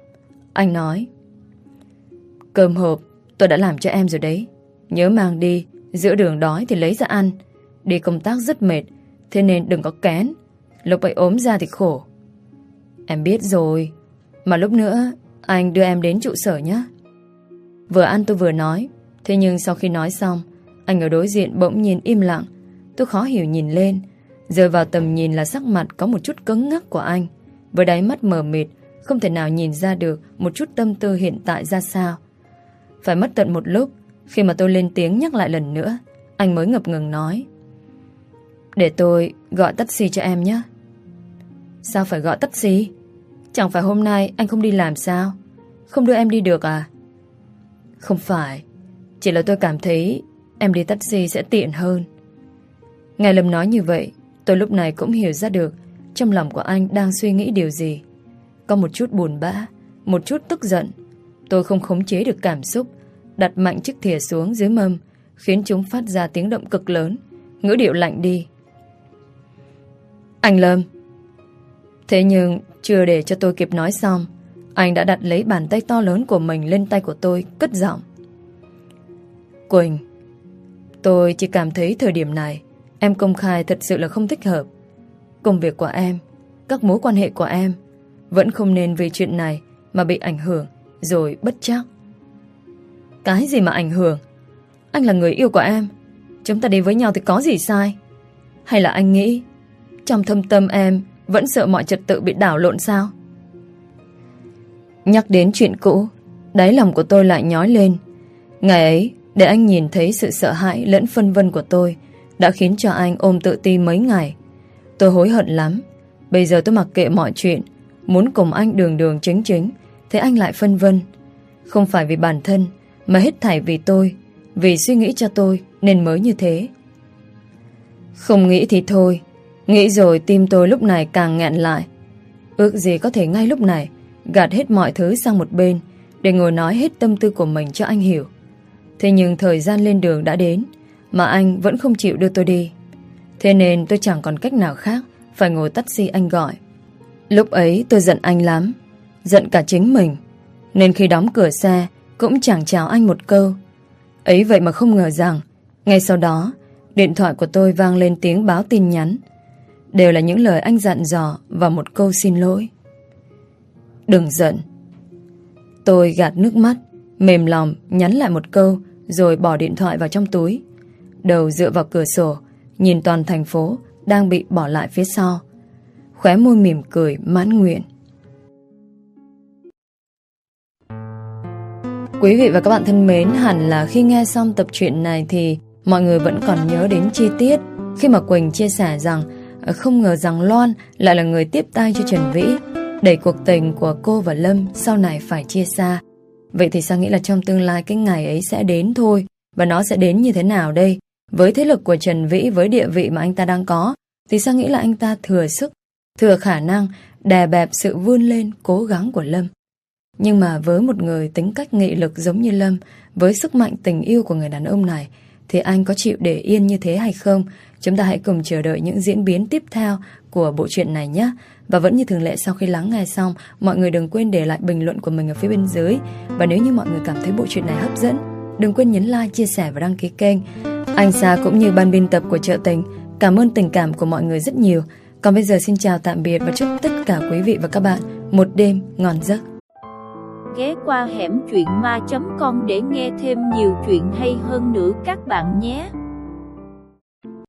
Anh nói, Cơm hộp tôi đã làm cho em rồi đấy. Nhớ mang đi, giữa đường đói thì lấy ra ăn. Đi công tác rất mệt, thế nên đừng có kén. Lúc ấy ốm ra thì khổ. Em biết rồi, mà lúc nữa anh đưa em đến trụ sở nhé. Vừa ăn tôi vừa nói, thế nhưng sau khi nói xong, anh ở đối diện bỗng nhìn im lặng. Tôi khó hiểu nhìn lên, rơi vào tầm nhìn là sắc mặt có một chút cứng ngắc của anh. Với đáy mắt mờ mịt, không thể nào nhìn ra được một chút tâm tư hiện tại ra sao. Phải mất tận một lúc Khi mà tôi lên tiếng nhắc lại lần nữa Anh mới ngập ngừng nói. Để tôi gọi taxi cho em nhé. Sao phải gọi taxi? Chẳng phải hôm nay anh không đi làm sao? Không đưa em đi được à? Không phải. Chỉ là tôi cảm thấy Em đi taxi sẽ tiện hơn. Nghe Lâm nói như vậy, Tôi lúc này cũng hiểu ra được Trong lòng của anh đang suy nghĩ điều gì. Có một chút buồn bã, Một chút tức giận. Tôi không khống chế được cảm xúc, Đặt mạnh chiếc thìa xuống dưới mâm, Khiến chúng phát ra tiếng động cực lớn. Ngữ điệu lạnh đi. Anh Lâm. Thế nhưng, chưa để cho tôi kịp nói xong, Anh đã đặt lấy bàn tay to lớn của mình Lên tay của tôi, cất giọng. Quỳnh, Tôi chỉ cảm thấy thời điểm này Em công khai thật sự là không thích hợp. Công việc của em, Các mối quan hệ của em Vẫn không nên vì chuyện này Mà bị ảnh hưởng rồi bất chắc. Cái gì mà ảnh hưởng? Anh là người yêu của em. Chúng ta đi với nhau thì có gì sai? Hay là anh nghĩ Trong thâm tâm em Vẫn sợ mọi trật tự bị đảo lộn sao? Nhắc đến chuyện cũ, Đáy lòng của tôi lại nhói lên. Ngày ấy, Để anh nhìn thấy sự sợ hãi lẫn phân vân của tôi đã khiến cho anh ôm tự ti mấy ngày. Tôi hối hận lắm. Bây giờ tôi mặc kệ mọi chuyện. Muốn cùng anh đường đường chính chính, Thế anh lại phân vân. Không phải vì bản thân, Mà hết thảy vì tôi. Vì suy nghĩ cho tôi, nên mới như thế. Không nghĩ thì thôi. Nghĩ rồi tim tôi lúc này càng nghẹn lại. Ước gì có thể ngay lúc này, Gạt hết mọi thứ sang một bên, Để ngồi nói hết tâm tư của mình cho anh hiểu. Thế nhưng thời gian lên đường đã đến. Mà anh vẫn không chịu đưa tôi đi Thế nên tôi chẳng còn cách nào khác Phải ngồi taxi anh gọi Lúc ấy tôi giận anh lắm giận cả chính mình. Nên khi đóng cửa xe, cũng chẳng chào anh một câu. Ấy vậy mà không ngờ rằng, ngay sau đó, điện thoại của tôi vang lên tiếng báo tin nhắn. Đều là những lời anh dặn dò và một câu xin lỗi. Đừng giận. Tôi gạt nước mắt, mềm lòng nhắn lại một câu rồi bỏ điện thoại vào trong túi. Đầu dựa vào cửa sổ, nhìn toàn thành phố đang bị bỏ lại phía sau. Khóe môi mỉm cười mãn nguyện. Quý vị và các bạn thân mến, hẳn là khi nghe xong tập truyện này thì mọi người vẫn còn nhớ đến chi tiết khi mà Quỳnh chia sẻ rằng ờ, không ngờ rằng Loan lại là người tiếp tay cho Trần Vĩ đẩy cuộc tình của cô và Lâm sau này phải chia xa. Vậy thì sao nghĩ là trong tương lai cái ngày ấy sẽ đến thôi và nó sẽ đến như thế nào đây? Với thế lực của Trần Vĩ với địa vị mà anh ta đang có thì sao nghĩ là anh ta thừa sức, thừa khả năng đè bẹp sự vươn lên cố gắng của Lâm. Nhưng mà với một người tính cách nghị lực giống như Lâm, với sức mạnh tình yêu của người đàn ông này, thì anh có chịu để yên như thế hay không? Chúng ta hãy cùng chờ đợi những diễn biến tiếp theo của bộ truyện này nhé. Và vẫn như thường lệ sau khi lắng nghe xong, mọi người đừng quên để lại bình luận của mình ở phía bên dưới. Và nếu như mọi người cảm thấy bộ truyện này hấp dẫn, đừng quên nhấn like, chia sẻ và đăng ký kênh. Anh Sa cũng như ban biên tập của Trợ Tình, cảm ơn tình cảm của mọi người rất nhiều. Còn bây giờ xin chào tạm biệt và chúc tất cả quý vị và các bạn một đêm ngon giấc ghé qua hẻm truyện ma.com để nghe thêm nhiều chuyện hay hơn nữa các bạn nhé.